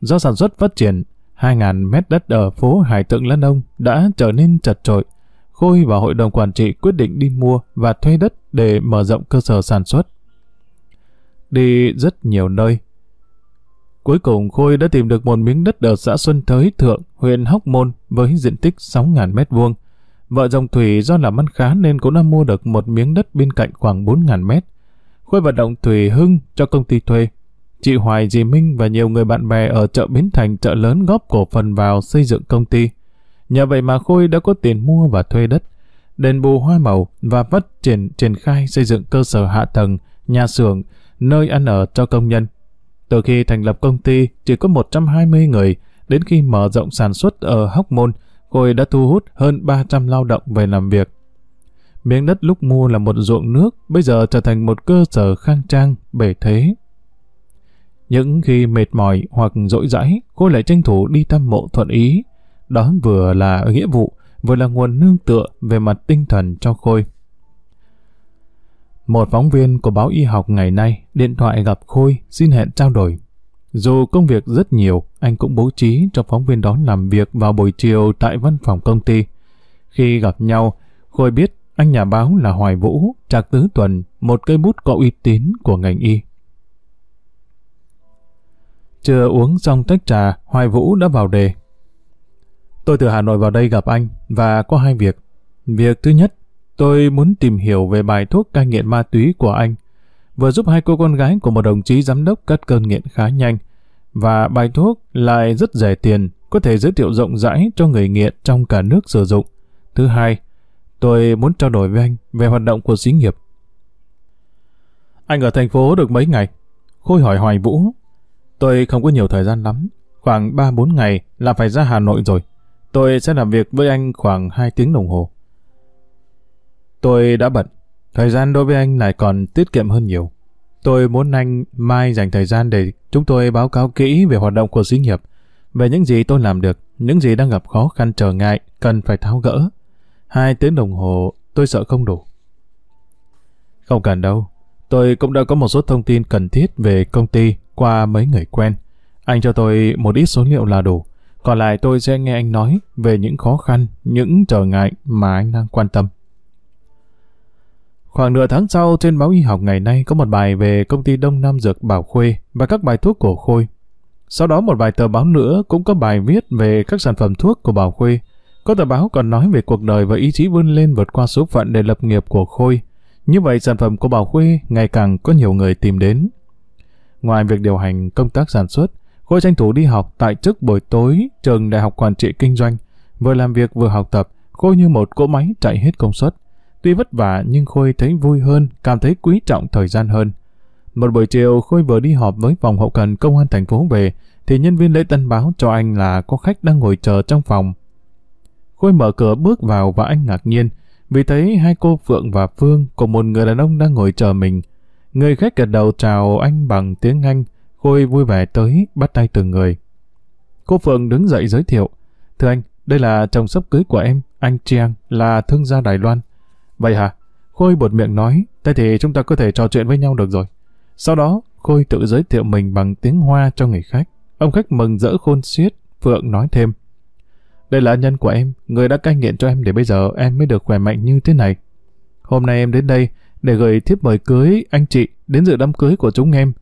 S1: Do sản xuất phát triển, 2.000 mét đất ở phố Hải Tượng Lan Đông đã trở nên chật trội. Khôi và hội đồng quản trị quyết định đi mua và thuê đất để mở rộng cơ sở sản xuất. Đi rất nhiều nơi. Cuối cùng Khôi đã tìm được một miếng đất ở xã Xuân Thới Thượng, huyện Hóc Môn với diện tích 6.000 mét vuông. Vợ chồng Thủy do làm ăn khá nên cũng đã mua được một miếng đất bên cạnh khoảng 4.000 mét. Khôi vận động Thủy Hưng cho công ty thuê. Chị Hoài Dì Minh và nhiều người bạn bè ở chợ Bến Thành chợ lớn góp cổ phần vào xây dựng công ty. Nhờ vậy mà Khôi đã có tiền mua và thuê đất, đền bù hoa màu và phát triển triển khai xây dựng cơ sở hạ tầng, nhà xưởng, nơi ăn ở cho công nhân. Từ khi thành lập công ty chỉ có 120 người, đến khi mở rộng sản xuất ở Hóc Môn, Khôi đã thu hút hơn 300 lao động về làm việc. Miếng đất lúc mua là một ruộng nước, bây giờ trở thành một cơ sở khang trang, bể thế. Những khi mệt mỏi hoặc rỗi rãi, cô lại tranh thủ đi thăm mộ thuận ý. Đó vừa là nghĩa vụ, vừa là nguồn nương tựa về mặt tinh thần cho Khôi. Một phóng viên của báo y học ngày nay điện thoại gặp Khôi xin hẹn trao đổi. Dù công việc rất nhiều, anh cũng bố trí cho phóng viên đó làm việc vào buổi chiều tại văn phòng công ty. Khi gặp nhau, Khôi biết anh nhà báo là Hoài Vũ, Trạc Tứ Tuần, một cây bút có uy tín của ngành y. Chưa uống xong tách trà, Hoài Vũ đã vào đề. Tôi từ Hà Nội vào đây gặp anh và có hai việc. Việc thứ nhất, tôi muốn tìm hiểu về bài thuốc cai nghiện ma túy của anh, vừa giúp hai cô con gái của một đồng chí giám đốc cắt cơn nghiện khá nhanh, và bài thuốc lại rất rẻ tiền, có thể giới thiệu rộng rãi cho người nghiện trong cả nước sử dụng. Thứ hai, tôi muốn trao đổi với anh về hoạt động của xí nghiệp. Anh ở thành phố được mấy ngày? Khôi hỏi Hoài Vũ. Tôi không có nhiều thời gian lắm, khoảng 3-4 ngày là phải ra Hà Nội rồi. Tôi sẽ làm việc với anh khoảng 2 tiếng đồng hồ. Tôi đã bận, thời gian đối với anh lại còn tiết kiệm hơn nhiều. Tôi muốn anh mai dành thời gian để chúng tôi báo cáo kỹ về hoạt động của xí nghiệp, về những gì tôi làm được, những gì đang gặp khó khăn trở ngại, cần phải tháo gỡ. Hai tiếng đồng hồ tôi sợ không đủ. Không cần đâu, Tôi cũng đã có một số thông tin cần thiết về công ty qua mấy người quen. Anh cho tôi một ít số liệu là đủ. Còn lại tôi sẽ nghe anh nói về những khó khăn, những trở ngại mà anh đang quan tâm. Khoảng nửa tháng sau, trên báo y học ngày nay có một bài về công ty Đông Nam Dược Bảo Khuê và các bài thuốc của Khôi. Sau đó một vài tờ báo nữa cũng có bài viết về các sản phẩm thuốc của Bảo Khuê. Có tờ báo còn nói về cuộc đời và ý chí vươn lên vượt qua số phận để lập nghiệp của Khôi. Như vậy sản phẩm của Bảo Khuê ngày càng có nhiều người tìm đến. Ngoài việc điều hành công tác sản xuất, Khôi tranh thủ đi học tại chức buổi tối trường Đại học Quản trị Kinh doanh. Vừa làm việc vừa học tập, Khôi như một cỗ máy chạy hết công suất. Tuy vất vả nhưng Khôi thấy vui hơn, cảm thấy quý trọng thời gian hơn. Một buổi chiều Khôi vừa đi họp với phòng hậu cần công an thành phố về, thì nhân viên lễ tân báo cho anh là có khách đang ngồi chờ trong phòng. Khôi mở cửa bước vào và anh ngạc nhiên, vì thấy hai cô Phượng và Phương cùng một người đàn ông đang ngồi chờ mình. Người khách gật đầu chào anh bằng tiếng Anh, Khôi vui vẻ tới, bắt tay từng người. Cô Phượng đứng dậy giới thiệu. Thưa anh, đây là chồng sắp cưới của em, anh Chiang, là thương gia Đài Loan. Vậy hả? Khôi buột miệng nói, thế thì chúng ta có thể trò chuyện với nhau được rồi. Sau đó, Khôi tự giới thiệu mình bằng tiếng Hoa cho người khách. Ông khách mừng rỡ khôn xiết, Phượng nói thêm. Đây là nhân của em, người đã cai nghiện cho em để bây giờ em mới được khỏe mạnh như thế này. Hôm nay em đến đây để gửi thiếp mời cưới anh chị đến dự đám cưới của chúng em.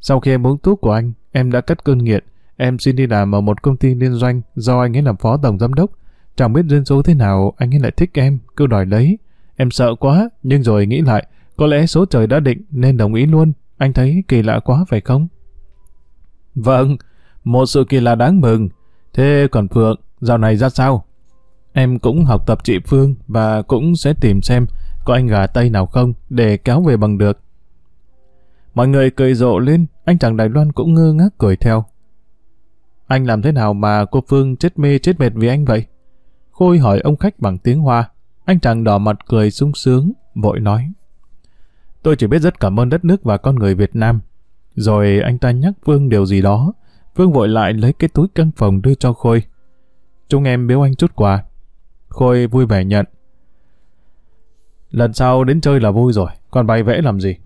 S1: Sau khi em uống thuốc của anh, em đã cắt cơn nghiện. Em xin đi làm ở một công ty liên doanh do anh ấy làm phó tổng giám đốc. Chẳng biết duyên số thế nào anh ấy lại thích em, cứ đòi lấy. Em sợ quá, nhưng rồi nghĩ lại, có lẽ số trời đã định nên đồng ý luôn. Anh thấy kỳ lạ quá phải không? Vâng, một sự kỳ lạ đáng mừng. Thế còn Phượng, dạo này ra sao? Em cũng học tập chị Phương và cũng sẽ tìm xem có anh gà Tây nào không để kéo về bằng được. Mọi người cười rộ lên, anh chàng Đài Loan cũng ngơ ngác cười theo. Anh làm thế nào mà cô Phương chết mê chết mệt vì anh vậy? Khôi hỏi ông khách bằng tiếng Hoa. Anh chàng đỏ mặt cười sung sướng, vội nói. Tôi chỉ biết rất cảm ơn đất nước và con người Việt Nam. Rồi anh ta nhắc Phương điều gì đó. Phương vội lại lấy cái túi căn phòng đưa cho Khôi. Chúng em biếu anh chút quà. Khôi vui vẻ nhận. Lần sau đến chơi là vui rồi, còn bày vẽ làm gì?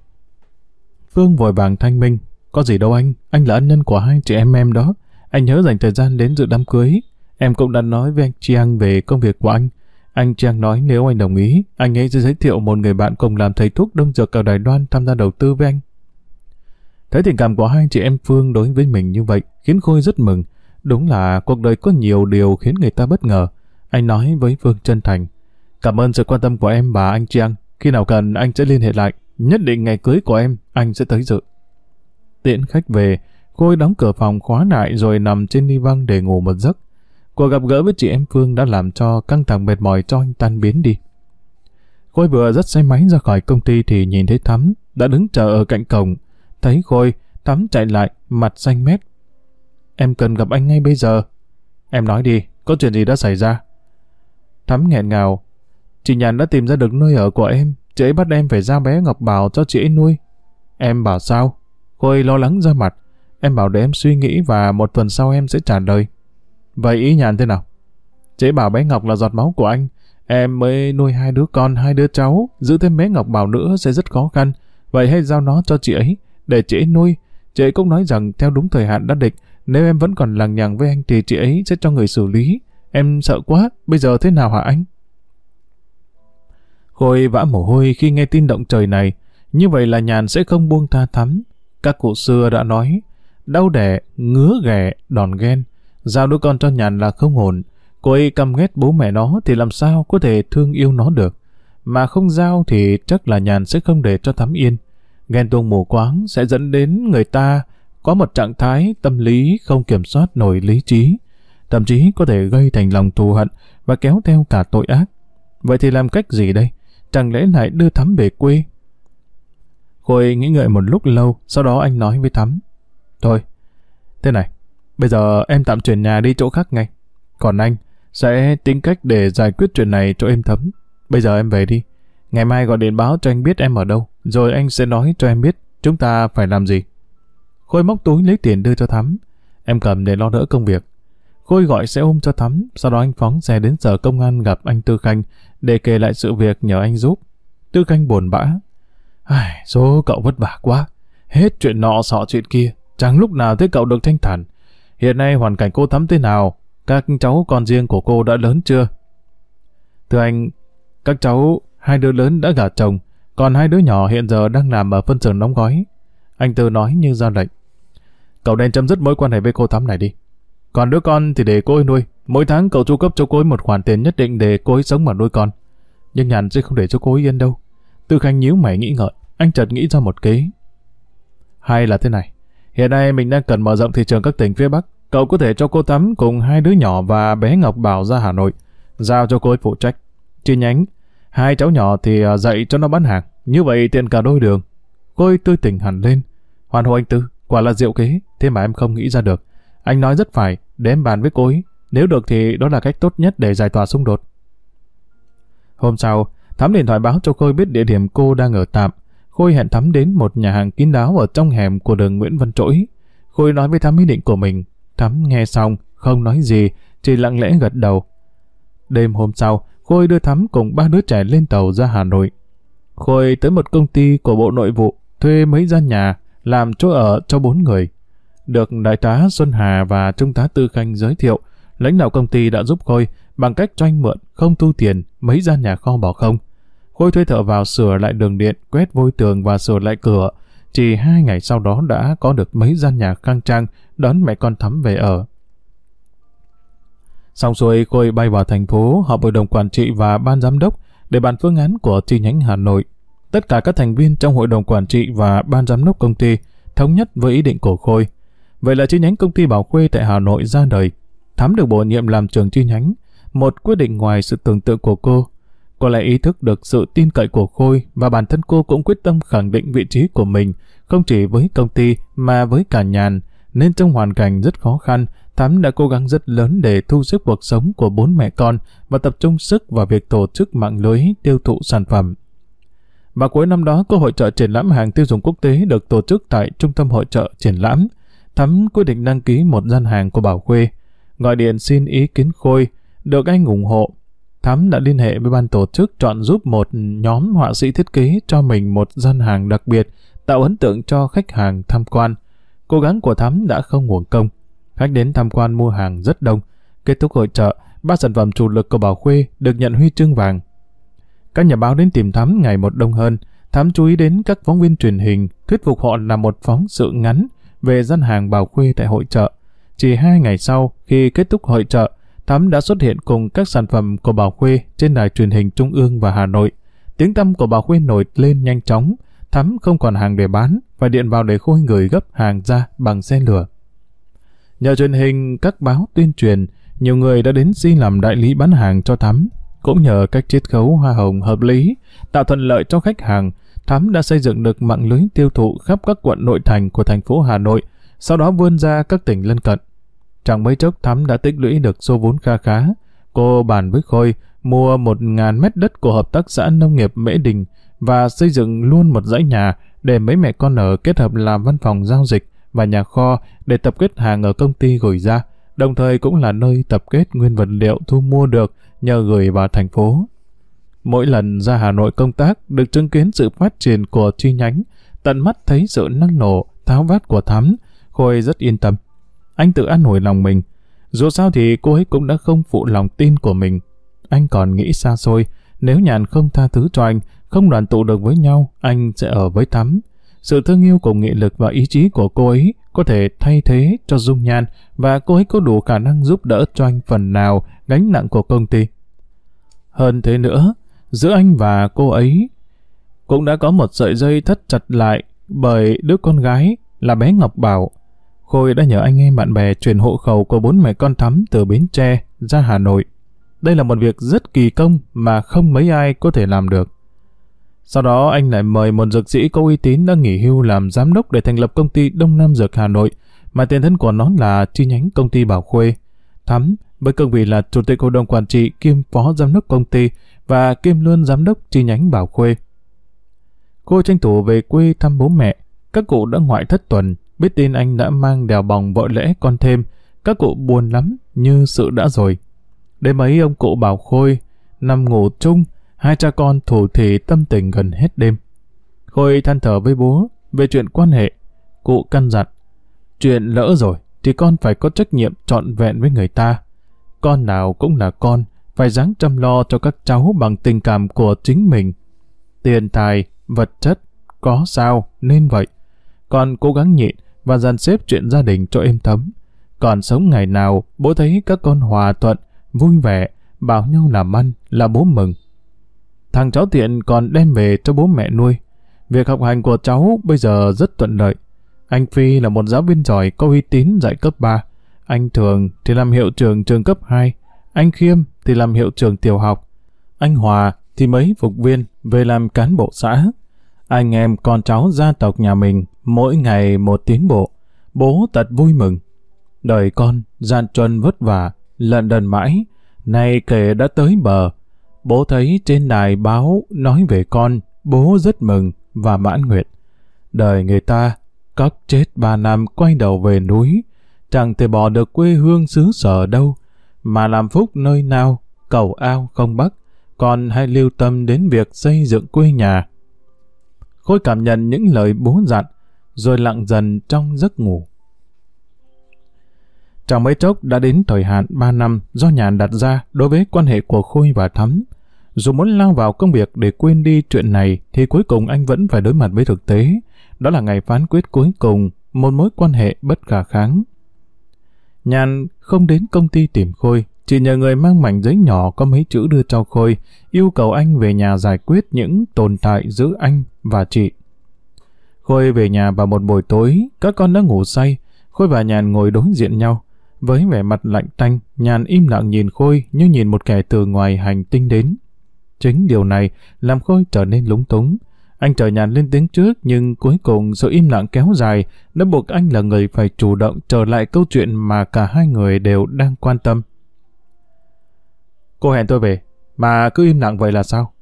S1: Phương vội vàng thanh minh. Có gì đâu anh, anh là ân nhân của hai chị em em đó. Anh nhớ dành thời gian đến dự đám cưới. Em cũng đã nói với anh Chiang về công việc của anh. Anh Trang nói nếu anh đồng ý, anh ấy sẽ giới thiệu một người bạn cùng làm thầy thuốc đông dược ở Đài Loan tham gia đầu tư với anh. Thấy tình cảm của hai chị em Phương đối với mình như vậy khiến Khôi rất mừng. Đúng là cuộc đời có nhiều điều khiến người ta bất ngờ. Anh nói với Phương chân thành. Cảm ơn sự quan tâm của em và anh Trang. Khi nào cần anh sẽ liên hệ lại. Nhất định ngày cưới của em, anh sẽ tới dự. Tiễn khách về, Khôi đóng cửa phòng khóa lại rồi nằm trên ni văng để ngủ một giấc. Cuộc gặp gỡ với chị em Phương đã làm cho căng thẳng mệt mỏi cho anh tan biến đi. Khôi vừa dắt xe máy ra khỏi công ty thì nhìn thấy Thắm đã đứng chờ ở cạnh cổng. Thấy Khôi, Thắm chạy lại, mặt xanh mét. Em cần gặp anh ngay bây giờ. Em nói đi, có chuyện gì đã xảy ra? Thắm nghẹn ngào. Chị Nhàn đã tìm ra được nơi ở của em, chị ấy bắt em phải giao bé Ngọc Bảo cho chị ấy nuôi. Em bảo sao? Khôi lo lắng ra mặt. Em bảo để em suy nghĩ và một tuần sau em sẽ trả lời. Vậy ý nhàn thế nào? chế bảo bé Ngọc là giọt máu của anh. Em mới nuôi hai đứa con, hai đứa cháu. Giữ thêm bé Ngọc Bảo nữa sẽ rất khó khăn. Vậy hãy giao nó cho chị ấy, để chị ấy nuôi. Chị ấy cũng nói rằng theo đúng thời hạn đã định, nếu em vẫn còn lằng nhằng với anh thì chị ấy sẽ cho người xử lý. Em sợ quá, bây giờ thế nào hả anh? Khôi vã mồ hôi khi nghe tin động trời này. Như vậy là nhàn sẽ không buông tha thắm. Các cụ xưa đã nói, đau đẻ, ngứa ghẻ, đòn ghen. Giao đứa con cho nhàn là không ổn. Cô ấy căm ghét bố mẹ nó thì làm sao có thể thương yêu nó được. Mà không giao thì chắc là nhàn sẽ không để cho thắm yên. Ghen tuông mù quáng sẽ dẫn đến người ta có một trạng thái tâm lý không kiểm soát nổi lý trí. Thậm chí có thể gây thành lòng thù hận và kéo theo cả tội ác. Vậy thì làm cách gì đây? Chẳng lẽ lại đưa Thắm về quê? Khôi nghĩ ngợi một lúc lâu, sau đó anh nói với Thắm. Thôi, thế này, Bây giờ em tạm chuyển nhà đi chỗ khác ngay. Còn anh sẽ tính cách để giải quyết chuyện này cho em thấm. Bây giờ em về đi. Ngày mai gọi điện báo cho anh biết em ở đâu. Rồi anh sẽ nói cho em biết chúng ta phải làm gì. Khôi móc túi lấy tiền đưa cho Thắm. Em cầm để lo đỡ công việc. Khôi gọi xe ôm cho Thắm, sau đó anh phóng xe đến sở công an gặp anh Tư Khanh để kể lại sự việc nhờ anh giúp. Tư Khanh buồn bã. Ai, số cậu vất vả quá. Hết chuyện nọ sọ chuyện kia, chẳng lúc nào thấy cậu được thanh thản. Hiện nay hoàn cảnh cô Thắm thế nào? Các cháu con riêng của cô đã lớn chưa? Thưa anh, các cháu, hai đứa lớn đã gả chồng, còn hai đứa nhỏ hiện giờ đang làm ở phân xưởng đóng gói. Anh Tư nói như ra lệnh. Cậu nên chấm dứt mối quan hệ với cô Thắm này đi. Còn đứa con thì để cô ấy nuôi. Mỗi tháng cậu chu cấp cho cô ấy một khoản tiền nhất định để cô ấy sống mà nuôi con. Nhưng nhàn sẽ không để cho cô ấy yên đâu. Tư Khanh nhíu mày nghĩ ngợi. Anh chợt nghĩ ra một kế. Hay là thế này. Hiện nay mình đang cần mở rộng thị trường các tỉnh phía Bắc. Cậu có thể cho cô Tắm cùng hai đứa nhỏ và bé Ngọc Bảo ra Hà Nội. Giao cho cô ấy phụ trách. Chi nhánh. Hai cháu nhỏ thì à, dạy cho nó bán hàng. Như vậy tiền cả đôi đường. Cô ấy tươi tỉnh hẳn lên. Hoàn hồ anh Tư. Quả là diệu kế. Thế mà em không nghĩ ra được. Anh nói rất phải. Để em bàn với cô ấy. Nếu được thì đó là cách tốt nhất để giải tỏa xung đột. Hôm sau, Thắm điện thoại báo cho Khôi biết địa điểm cô đang ở tạm. Khôi hẹn Thắm đến một nhà hàng kín đáo ở trong hẻm của đường Nguyễn Văn Trỗi. Khôi nói với Thắm ý định của mình. Thắm nghe xong, không nói gì, chỉ lặng lẽ gật đầu. Đêm hôm sau, Khôi đưa Thắm cùng ba đứa trẻ lên tàu ra Hà Nội. Khôi tới một công ty của Bộ Nội vụ, thuê mấy gian nhà, làm chỗ ở cho bốn người. Được Đại tá Xuân Hà và Trung tá Tư Khanh giới thiệu, lãnh đạo công ty đã giúp Khôi bằng cách cho anh mượn, không thu tiền, mấy gian nhà kho bỏ không. Khôi thuê thợ vào sửa lại đường điện, quét vôi tường và sửa lại cửa. Chỉ hai ngày sau đó đã có được mấy gian nhà khang trang đón mẹ con Thắm về ở. Xong xuôi, Khôi bay vào thành phố họp hội đồng quản trị và ban giám đốc để bàn phương án của chi nhánh Hà Nội. Tất cả các thành viên trong hội đồng quản trị và ban giám đốc công ty thống nhất với ý định của Khôi. Vậy là chi nhánh công ty Bảo Khuê tại Hà Nội ra đời. Thắm được bổ nhiệm làm trưởng chi nhánh, một quyết định ngoài sự tưởng tượng của cô có lại ý thức được sự tin cậy của Khôi và bản thân cô cũng quyết tâm khẳng định vị trí của mình, không chỉ với công ty mà với cả nhàn, nên trong hoàn cảnh rất khó khăn, Thắm đã cố gắng rất lớn để thu xếp cuộc sống của bốn mẹ con và tập trung sức vào việc tổ chức mạng lưới tiêu thụ sản phẩm. Và cuối năm đó, có hội trợ triển lãm hàng tiêu dùng quốc tế được tổ chức tại Trung tâm Hội trợ Triển lãm. Thắm quyết định đăng ký một gian hàng của Bảo Khuê. Gọi điện xin ý kiến Khôi, được anh ủng hộ. Thắm đã liên hệ với ban tổ chức chọn giúp một nhóm họa sĩ thiết kế cho mình một gian hàng đặc biệt, tạo ấn tượng cho khách hàng tham quan. Cố gắng của Thắm đã không uổng công. Khách đến tham quan mua hàng rất đông. Kết thúc hội trợ, ba sản phẩm chủ lực của Bảo Khuê được nhận huy chương vàng. Các nhà báo đến tìm Thắm ngày một đông hơn. Thắm chú ý đến các phóng viên truyền hình, thuyết phục họ làm một phóng sự ngắn về gian hàng Bảo Khuê tại hội trợ. Chỉ hai ngày sau, khi kết thúc hội trợ, Thắm đã xuất hiện cùng các sản phẩm của Bảo Khuê trên đài truyền hình Trung ương và Hà Nội. Tiếng tăm của Bảo Khuê nổi lên nhanh chóng, Thắm không còn hàng để bán, phải điện vào để Khôi người gấp hàng ra bằng xe lửa. Nhờ truyền hình, các báo tuyên truyền, nhiều người đã đến xin làm đại lý bán hàng cho Thắm. Cũng nhờ cách chiết khấu hoa hồng hợp lý, tạo thuận lợi cho khách hàng, Thắm đã xây dựng được mạng lưới tiêu thụ khắp các quận nội thành của thành phố Hà Nội, sau đó vươn ra các tỉnh lân cận. Chẳng mấy chốc Thắm đã tích lũy được số vốn kha khá. Cô bàn với Khôi mua một ngàn mét đất của hợp tác xã nông nghiệp Mễ Đình và xây dựng luôn một dãy nhà để mấy mẹ con ở kết hợp làm văn phòng giao dịch và nhà kho để tập kết hàng ở công ty gửi ra, đồng thời cũng là nơi tập kết nguyên vật liệu thu mua được nhờ gửi vào thành phố. Mỗi lần ra Hà Nội công tác được chứng kiến sự phát triển của chi nhánh, tận mắt thấy sự năng nổ, tháo vát của Thắm, Khôi rất yên tâm. Anh tự an ủi lòng mình. Dù sao thì cô ấy cũng đã không phụ lòng tin của mình. Anh còn nghĩ xa xôi, nếu nhàn không tha thứ cho anh, không đoàn tụ được với nhau, anh sẽ ở với Thắm. Sự thương yêu cùng nghị lực và ý chí của cô ấy có thể thay thế cho Dung Nhan và cô ấy có đủ khả năng giúp đỡ cho anh phần nào gánh nặng của công ty. Hơn thế nữa, giữa anh và cô ấy cũng đã có một sợi dây thắt chặt lại bởi đứa con gái là bé Ngọc Bảo. Khôi đã nhờ anh em bạn bè chuyển hộ khẩu của bốn mẹ con Thắm từ Bến Tre ra Hà Nội. Đây là một việc rất kỳ công mà không mấy ai có thể làm được. Sau đó anh lại mời một dược sĩ có uy tín đang nghỉ hưu làm giám đốc để thành lập công ty Đông Nam Dược Hà Nội, mà tiền thân của nó là chi nhánh công ty Bảo Khuê. Thắm với cương vị là chủ tịch hội đồng quản trị kiêm phó giám đốc công ty và kiêm luôn giám đốc chi nhánh Bảo Khuê. Cô tranh thủ về quê thăm bố mẹ, các cụ đã ngoại thất tuần, biết tin anh đã mang đèo bòng vợ lẽ con thêm, các cụ buồn lắm như sự đã rồi. Đêm ấy ông cụ Bảo Khôi nằm ngủ chung Hai cha con thủ thị tâm tình gần hết đêm. Khôi than thở với bố về chuyện quan hệ. Cụ căn dặn. Chuyện lỡ rồi thì con phải có trách nhiệm trọn vẹn với người ta. Con nào cũng là con, phải dáng chăm lo cho các cháu bằng tình cảm của chính mình. Tiền tài, vật chất, có sao nên vậy. Con cố gắng nhịn và dàn xếp chuyện gia đình cho êm thấm. Còn sống ngày nào, bố thấy các con hòa thuận, vui vẻ, bảo nhau làm ăn là bố mừng. Thằng cháu Tiện còn đem về cho bố mẹ nuôi. Việc học hành của cháu bây giờ rất thuận lợi. Anh Phi là một giáo viên giỏi có uy tín dạy cấp 3. Anh Thường thì làm hiệu trưởng trường cấp 2. Anh Khiêm thì làm hiệu trường tiểu học. Anh Hòa thì mấy phục viên về làm cán bộ xã. Anh em con cháu gia tộc nhà mình mỗi ngày một tiến bộ. Bố tật vui mừng. Đời con gian truân vất vả, lận đần mãi, nay kể đã tới bờ. Bố thấy trên đài báo nói về con, bố rất mừng và mãn nguyện. Đời người ta, cóc chết ba năm quay đầu về núi, chẳng thể bỏ được quê hương xứ sở đâu, mà làm phúc nơi nào, cầu ao không bắc, còn hay lưu tâm đến việc xây dựng quê nhà. Khôi cảm nhận những lời bố dặn, rồi lặng dần trong giấc ngủ. Trong mấy chốc đã đến thời hạn 3 năm do nhàn đặt ra đối với quan hệ của Khôi và Thắm. Dù muốn lao vào công việc để quên đi chuyện này thì cuối cùng anh vẫn phải đối mặt với thực tế. Đó là ngày phán quyết cuối cùng, một mối quan hệ bất khả kháng. Nhàn không đến công ty tìm Khôi, chỉ nhờ người mang mảnh giấy nhỏ có mấy chữ đưa cho Khôi, yêu cầu anh về nhà giải quyết những tồn tại giữa anh và chị. Khôi về nhà vào một buổi tối, các con đã ngủ say, Khôi và Nhàn ngồi đối diện nhau. Với vẻ mặt lạnh tanh, Nhàn im lặng nhìn Khôi như nhìn một kẻ từ ngoài hành tinh đến. Chính điều này làm Khôi trở nên lúng túng. Anh chờ Nhàn lên tiếng trước nhưng cuối cùng sự im lặng kéo dài đã buộc anh là người phải chủ động trở lại câu chuyện mà cả hai người đều đang quan tâm. Cô hẹn tôi về, mà cứ im lặng vậy là sao?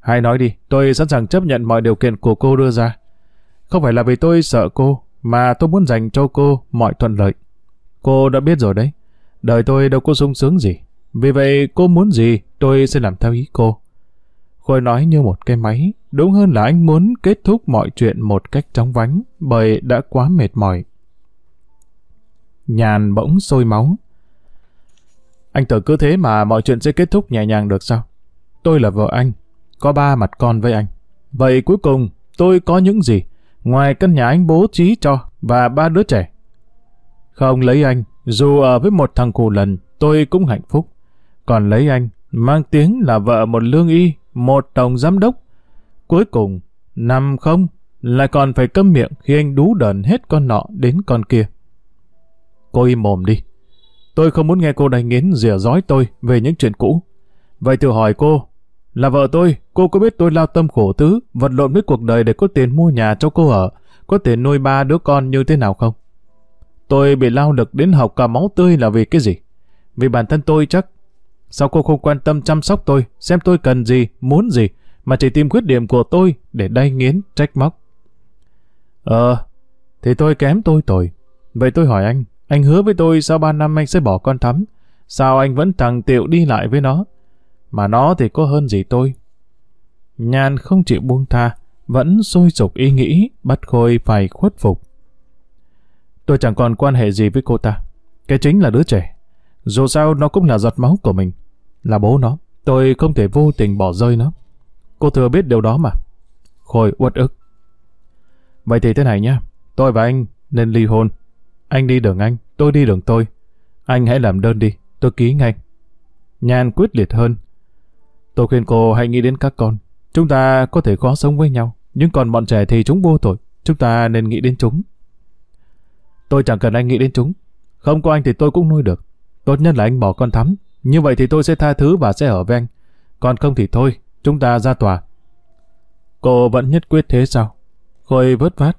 S1: Hãy nói đi, tôi sẵn sàng chấp nhận mọi điều kiện của cô đưa ra. Không phải là vì tôi sợ cô, mà tôi muốn dành cho cô mọi thuận lợi. Cô đã biết rồi đấy, đời tôi đâu có sung sướng gì. Vì vậy cô muốn gì, tôi sẽ làm theo ý cô. Khôi nói như một cái máy, đúng hơn là anh muốn kết thúc mọi chuyện một cách chóng vánh, bởi đã quá mệt mỏi. Nhàn bỗng sôi máu. Anh tưởng cứ thế mà mọi chuyện sẽ kết thúc nhẹ nhàng được sao? Tôi là vợ anh, có ba mặt con với anh. Vậy cuối cùng, tôi có những gì? Ngoài căn nhà anh bố trí cho và ba đứa trẻ. Không lấy anh, dù ở với một thằng cù lần, tôi cũng hạnh phúc. Còn lấy anh, mang tiếng là vợ một lương y, một tổng giám đốc. Cuối cùng, nằm không, lại còn phải câm miệng khi anh đú đờn hết con nọ đến con kia. Cô im mồm đi. Tôi không muốn nghe cô đánh nghiến rỉa dói tôi về những chuyện cũ. Vậy thử hỏi cô, là vợ tôi, cô có biết tôi lao tâm khổ tứ, vật lộn với cuộc đời để có tiền mua nhà cho cô ở, có tiền nuôi ba đứa con như thế nào không? Tôi bị lao lực đến học cả máu tươi là vì cái gì? Vì bản thân tôi chắc. Sao cô không quan tâm chăm sóc tôi, xem tôi cần gì, muốn gì, mà chỉ tìm khuyết điểm của tôi để đay nghiến, trách móc? Ờ, thì tôi kém tôi tội. Vậy tôi hỏi anh, anh hứa với tôi sau ba năm anh sẽ bỏ con thắm. Sao anh vẫn thằng tiệu đi lại với nó? Mà nó thì có hơn gì tôi. Nhàn không chịu buông tha, vẫn sôi sục ý nghĩ bắt Khôi phải khuất phục. Tôi chẳng còn quan hệ gì với cô ta. Cái chính là đứa trẻ. Dù sao nó cũng là giọt máu của mình. Là bố nó. Tôi không thể vô tình bỏ rơi nó. Cô thừa biết điều đó mà. Khôi uất ức. Vậy thì thế này nhá. Tôi và anh nên ly hôn. Anh đi đường anh, tôi đi đường tôi. Anh hãy làm đơn đi, tôi ký ngay. nhàn quyết liệt hơn. Tôi khuyên cô hãy nghĩ đến các con. Chúng ta có thể khó sống với nhau, nhưng còn bọn trẻ thì chúng vô tội. Chúng ta nên nghĩ đến chúng. Tôi chẳng cần anh nghĩ đến chúng. Không có anh thì tôi cũng nuôi được. Tốt nhất là anh bỏ con thắm. Như vậy thì tôi sẽ tha thứ và sẽ ở với anh. Còn không thì thôi, chúng ta ra tòa. Cô vẫn nhất quyết thế sao? Khôi vớt vát.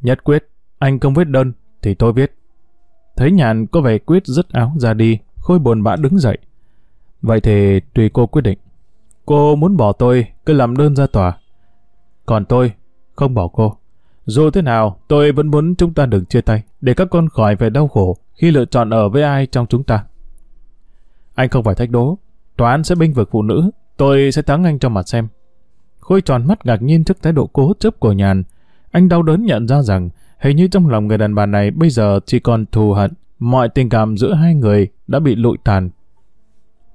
S1: Nhất quyết, anh không viết đơn, thì tôi viết. Thấy nhàn có vẻ quyết dứt áo ra đi, Khôi buồn bã đứng dậy. Vậy thì tùy cô quyết định. Cô muốn bỏ tôi, cứ làm đơn ra tòa. Còn tôi, không bỏ cô. Dù thế nào, tôi vẫn muốn chúng ta đừng chia tay, để các con khỏi phải đau khổ khi lựa chọn ở với ai trong chúng ta. Anh không phải thách đố, tòa án sẽ binh vực phụ nữ, tôi sẽ thắng anh cho mặt xem. Khôi tròn mắt ngạc nhiên trước thái độ cố chấp của nhàn. Anh đau đớn nhận ra rằng hình như trong lòng người đàn bà này bây giờ chỉ còn thù hận. Mọi tình cảm giữa hai người đã bị lụi tàn.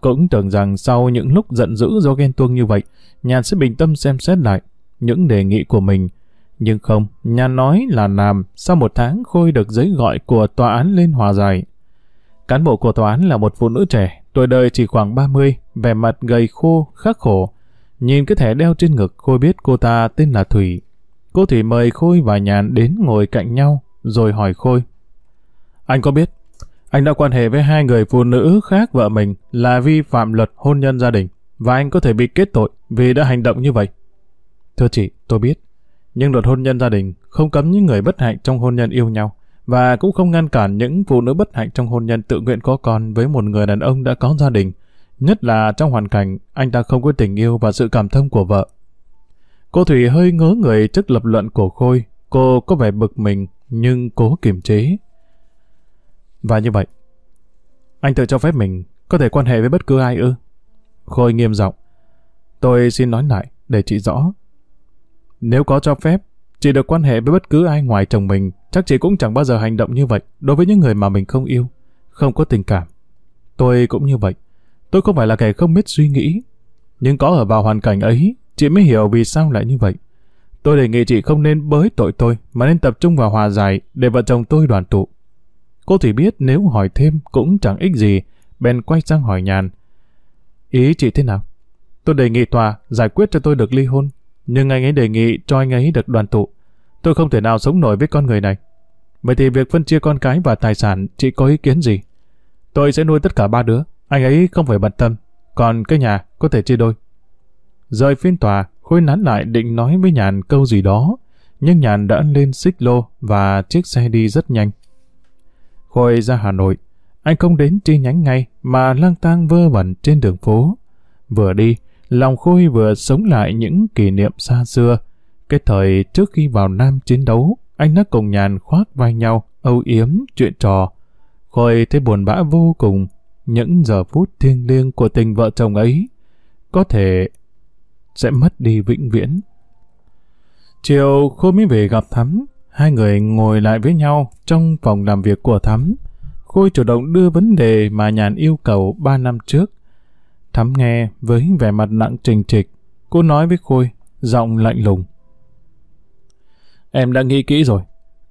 S1: Cũng tưởng rằng sau những lúc giận dữ do ghen tuông như vậy, Nhàn sẽ bình tâm xem xét lại những đề nghị của mình. Nhưng không, Nhàn nói là làm, sau một tháng Khôi được giấy gọi của tòa án lên hòa giải. Cán bộ của tòa án là một phụ nữ trẻ, tuổi đời chỉ khoảng 30, vẻ mặt gầy khô, khắc khổ. Nhìn cái thẻ đeo trên ngực, Khôi biết cô ta tên là Thủy. Cô Thủy mời Khôi và Nhàn đến ngồi cạnh nhau, rồi hỏi Khôi. Anh có biết, anh đã quan hệ với hai người phụ nữ khác vợ mình là vi phạm luật hôn nhân gia đình, và anh có thể bị kết tội vì đã hành động như vậy. Thưa chị, tôi biết, nhưng luật hôn nhân gia đình không cấm những người bất hạnh trong hôn nhân yêu nhau và cũng không ngăn cản những phụ nữ bất hạnh trong hôn nhân tự nguyện có con với một người đàn ông đã có gia đình, nhất là trong hoàn cảnh anh ta không có tình yêu và sự cảm thông của vợ. Cô Thủy hơi ngớ người trước lập luận của Khôi, cô có vẻ bực mình nhưng cố kiềm chế. Và như vậy, anh tự cho phép mình có thể quan hệ với bất cứ ai ư? Khôi nghiêm giọng. Tôi xin nói lại để chị rõ. Nếu có cho phép, chị được quan hệ với bất cứ ai ngoài chồng mình, chắc chị cũng chẳng bao giờ hành động như vậy đối với những người mà mình không yêu, không có tình cảm. Tôi cũng như vậy. Tôi không phải là kẻ không biết suy nghĩ. Nhưng có ở vào hoàn cảnh ấy, chị mới hiểu vì sao lại như vậy. Tôi đề nghị chị không nên bới tội tôi, mà nên tập trung vào hòa giải để vợ chồng tôi đoàn tụ. Cô thì biết nếu hỏi thêm cũng chẳng ích gì, bèn quay sang hỏi nhàn. Ý chị thế nào? Tôi đề nghị tòa giải quyết cho tôi được ly hôn, nhưng anh ấy đề nghị cho anh ấy được đoàn tụ. Tôi không thể nào sống nổi với con người này. Vậy thì việc phân chia con cái và tài sản chị có ý kiến gì? Tôi sẽ nuôi tất cả ba đứa, anh ấy không phải bận tâm, còn cái nhà có thể chia đôi. Rời phiên tòa, Khôi nán lại định nói với Nhàn câu gì đó, nhưng Nhàn đã lên xích lô và chiếc xe đi rất nhanh. Khôi ra Hà Nội, anh không đến chi nhánh ngay mà lang tang vơ vẩn trên đường phố. Vừa đi, lòng Khôi vừa sống lại những kỷ niệm xa xưa. Cái thời trước khi vào Nam chiến đấu, anh đã cùng nhàn khoác vai nhau, âu yếm, chuyện trò. Khôi thấy buồn bã vô cùng, những giờ phút thiêng liêng của tình vợ chồng ấy có thể sẽ mất đi vĩnh viễn. Chiều Khôi mới về gặp Thắm, hai người ngồi lại với nhau trong phòng làm việc của Thắm. Khôi chủ động đưa vấn đề mà Nhàn yêu cầu ba năm trước. Thắm nghe với vẻ mặt nặng trình trịch. Cô nói với Khôi, giọng lạnh lùng. Em đã nghĩ kỹ rồi.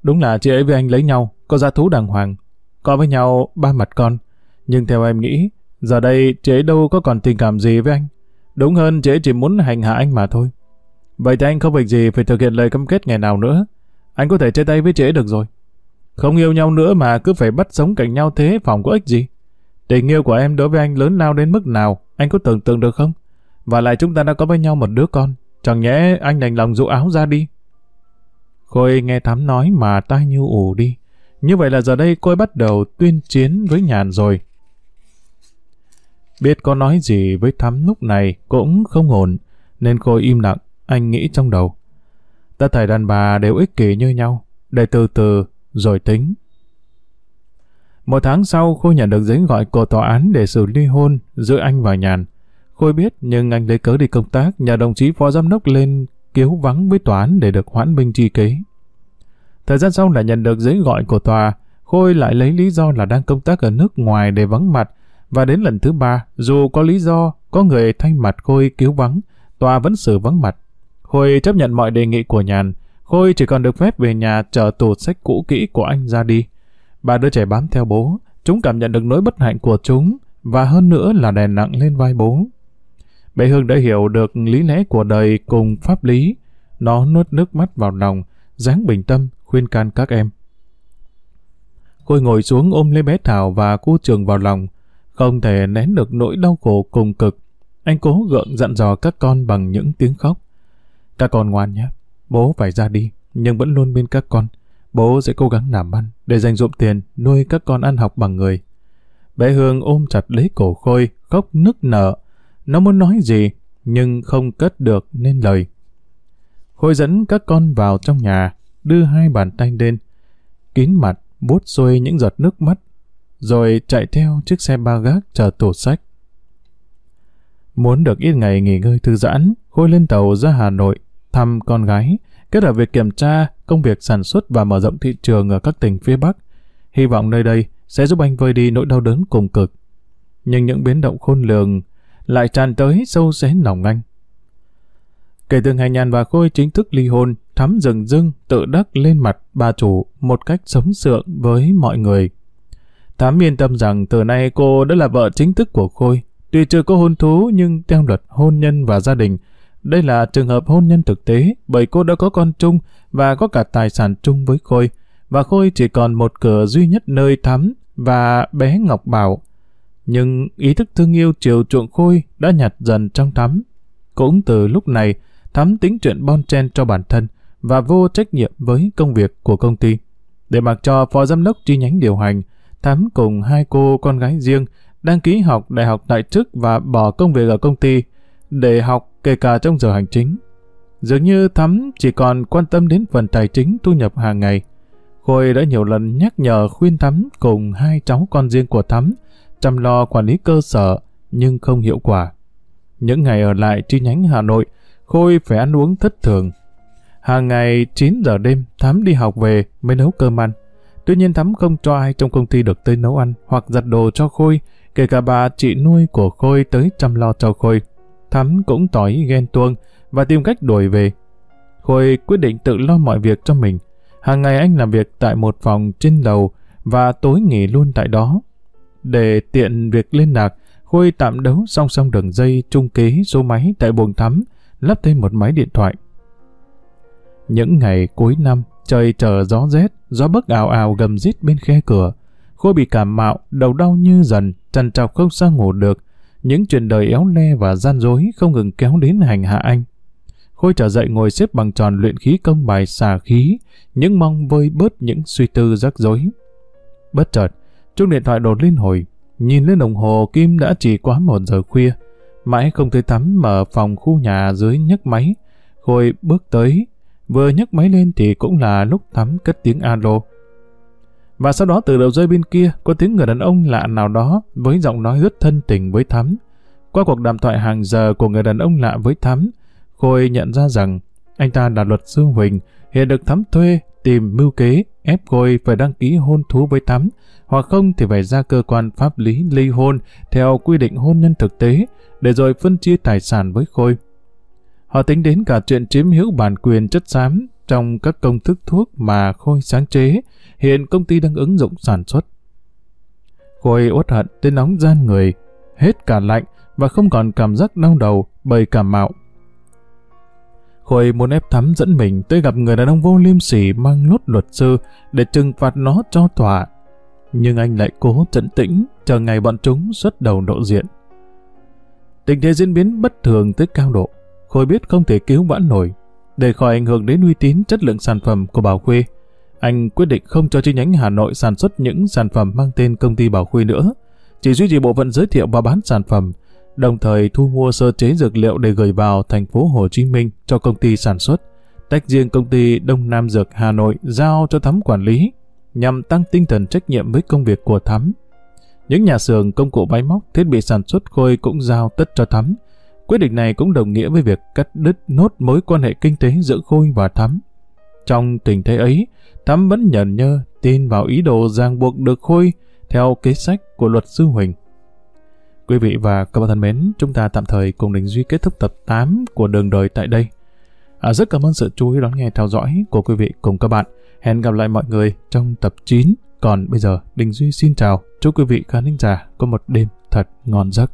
S1: Đúng là chị ấy với anh lấy nhau, có gia thú đàng hoàng. Có với nhau ba mặt con. Nhưng theo em nghĩ, giờ đây chị ấy đâu có còn tình cảm gì với anh. Đúng hơn chị ấy chỉ muốn hành hạ anh mà thôi. Vậy thì anh không việc gì phải thực hiện lời cam kết ngày nào nữa. Anh có thể chia tay với trễ được rồi. Không yêu nhau nữa mà cứ phải bắt sống cạnh nhau thế phòng có ích gì. Tình yêu của em đối với anh lớn lao đến mức nào, anh có tưởng tượng được không? Và lại chúng ta đã có với nhau một đứa con, chẳng nhẽ anh đành lòng dụ áo ra đi. Khôi nghe Thắm nói mà tai như ủ đi. Như vậy là giờ đây cô bắt đầu tuyên chiến với nhàn rồi. Biết có nói gì với Thắm lúc này cũng không ổn, nên cô im lặng, anh nghĩ trong đầu. Ta thầy đàn bà đều ích kỷ như nhau, để từ từ rồi tính. Một tháng sau, Khôi nhận được giấy gọi của tòa án để xử ly hôn giữa anh và Nhàn. Khôi biết, nhưng anh lấy cớ đi công tác, nhà đồng chí phó giám đốc lên kiếu vắng với tòa án để được hoãn binh chi kế. Thời gian sau lại nhận được giấy gọi của tòa, Khôi lại lấy lý do là đang công tác ở nước ngoài để vắng mặt, và đến lần thứ ba, dù có lý do, có người thay mặt Khôi cứu vắng, tòa vẫn xử vắng mặt. Khôi chấp nhận mọi đề nghị của Nhàn, Khôi chỉ còn được phép về nhà chờ tủ sách cũ kỹ của anh ra đi. Ba đứa trẻ bám theo bố, chúng cảm nhận được nỗi bất hạnh của chúng, và hơn nữa là đè nặng lên vai bố. Bé Hương đã hiểu được lý lẽ của đời cùng pháp lý. Nó nuốt nước mắt vào lòng, dáng bình tâm, khuyên can các em. Khôi ngồi xuống ôm lấy bé Thảo và cô Trường vào lòng, không thể nén được nỗi đau khổ cùng cực. Anh cố gượng dặn dò các con bằng những tiếng khóc. Các con ngoan nhé, bố phải ra đi, nhưng vẫn luôn bên các con. Bố sẽ cố gắng làm ăn để dành dụm tiền nuôi các con ăn học bằng người. Bé Hương ôm chặt lấy cổ Khôi, khóc nức nở. Nó muốn nói gì, nhưng không cất được nên lời. Khôi dẫn các con vào trong nhà, đưa hai bàn tay lên, kín mặt, bút xuôi những giọt nước mắt, rồi chạy theo chiếc xe ba gác chờ tổ sách. Muốn được ít ngày nghỉ ngơi thư giãn, Khôi lên tàu ra Hà Nội thăm con gái, kết hợp việc kiểm tra công việc sản xuất và mở rộng thị trường ở các tỉnh phía Bắc. Hy vọng nơi đây sẽ giúp anh vơi đi nỗi đau đớn cùng cực. Nhưng những biến động khôn lường lại tràn tới sâu xé lòng anh. Kể từ ngày nhàn và Khôi chính thức ly hôn, Thắm rừng rưng tự đắc lên mặt bà chủ một cách sống sượng với mọi người. Thắm yên tâm rằng từ nay cô đã là vợ chính thức của Khôi. Tuy chưa có hôn thú nhưng theo luật hôn nhân và gia đình, đây là trường hợp hôn nhân thực tế bởi cô đã có con chung và có cả tài sản chung với Khôi. Và Khôi chỉ còn một cửa duy nhất nơi Thắm và bé Ngọc Bảo. Nhưng ý thức thương yêu chiều chuộng Khôi đã nhạt dần trong Thắm. Cũng từ lúc này, Thắm tính chuyện bon chen cho bản thân và vô trách nhiệm với công việc của công ty. Để mặc cho phó giám đốc chi nhánh điều hành, Thắm cùng hai cô con gái riêng đăng ký học đại học tại chức và bỏ công việc ở công ty để học kể cả trong giờ hành chính. Dường như Thắm chỉ còn quan tâm đến phần tài chính thu nhập hàng ngày. Khôi đã nhiều lần nhắc nhở khuyên Thắm cùng hai cháu con riêng của Thắm chăm lo quản lý cơ sở nhưng không hiệu quả. Những ngày ở lại chi nhánh Hà Nội, Khôi phải ăn uống thất thường. Hàng ngày 9 giờ đêm, Thắm đi học về mới nấu cơm ăn. Tuy nhiên Thắm không cho ai trong công ty được tới nấu ăn hoặc giặt đồ cho Khôi, kể cả bà chị nuôi của Khôi tới chăm lo cho Khôi. Thắm cũng tỏ ý ghen tuông và tìm cách đuổi về. Khôi quyết định tự lo mọi việc cho mình. Hàng ngày anh làm việc tại một phòng trên lầu và tối nghỉ luôn tại đó. Để tiện việc liên lạc, Khôi tạm đấu song song đường dây trung kế số máy tại buồng thắm, lắp thêm một máy điện thoại. Những ngày cuối năm, trời trở gió rét, gió bấc ào ào gầm rít bên khe cửa. Khôi bị cảm mạo, đầu đau như dần, trằn trọc không sao ngủ được. Những chuyện đời éo le và gian dối không ngừng kéo đến hành hạ anh. Khôi trở dậy ngồi xếp bằng tròn luyện khí công bài xà khí, những mong vơi bớt những suy tư rắc rối. Bất chợt, chuông điện thoại đột lên hồi, nhìn lên đồng hồ Kim đã chỉ quá một giờ khuya. Mãi không thấy tắm mở phòng khu nhà dưới nhấc máy. Khôi bước tới, vừa nhấc máy lên thì cũng là lúc tắm cất tiếng alo. Và sau đó từ đầu dây bên kia có tiếng người đàn ông lạ nào đó với giọng nói rất thân tình với Thắm. Qua cuộc đàm thoại hàng giờ của người đàn ông lạ với Thắm, Khôi nhận ra rằng anh ta là luật sư Huỳnh, hiện được Thắm thuê tìm mưu kế ép Khôi phải đăng ký hôn thú với Thắm, hoặc không thì phải ra cơ quan pháp lý ly hôn theo quy định hôn nhân thực tế, để rồi phân chia tài sản với Khôi. Họ tính đến cả chuyện chiếm hữu bản quyền chất xám trong các công thức thuốc mà Khôi sáng chế, hiện công ty đang ứng dụng sản xuất. Khôi uất hận tới nóng gian người, hết cả lạnh và không còn cảm giác đau đầu bởi cảm mạo. Khôi muốn ép thắm dẫn mình tới gặp người đàn ông vô liêm sỉ mang nốt luật sư để trừng phạt nó cho tòa. Nhưng anh lại cố trấn tĩnh, chờ ngày bọn chúng xuất đầu độ diện. Tình thế diễn biến bất thường tới cao độ. Khôi biết không thể cứu vãn nổi. Để khỏi ảnh hưởng đến uy tín chất lượng sản phẩm của Bảo Khuê, anh quyết định không cho chi nhánh Hà Nội sản xuất những sản phẩm mang tên công ty Bảo Khuê nữa. Chỉ duy trì bộ phận giới thiệu và bán sản phẩm, đồng thời thu mua sơ chế dược liệu để gửi vào thành phố Hồ Chí Minh cho công ty sản xuất, tách riêng công ty Đông Nam Dược Hà Nội giao cho Thắm quản lý, nhằm tăng tinh thần trách nhiệm với công việc của Thắm. Những nhà xưởng, công cụ máy móc, thiết bị sản xuất Khôi cũng giao tất cho Thắm. Quyết định này cũng đồng nghĩa với việc cắt đứt nốt mối quan hệ kinh tế giữa Khôi và Thắm. Trong tình thế ấy, Thắm vẫn nhờn nhơ tin vào ý đồ ràng buộc được Khôi theo kế sách của luật sư Huỳnh. Quý vị và các bạn thân mến, chúng ta tạm thời cùng Đình Duy kết thúc tập 8 của Đường Đời tại đây. À, rất cảm ơn sự chú ý đón nghe theo dõi của quý vị cùng các bạn. Hẹn gặp lại mọi người trong tập 9. Còn bây giờ, Đình Duy xin chào. Chúc quý vị khán giả có một đêm thật ngon giấc.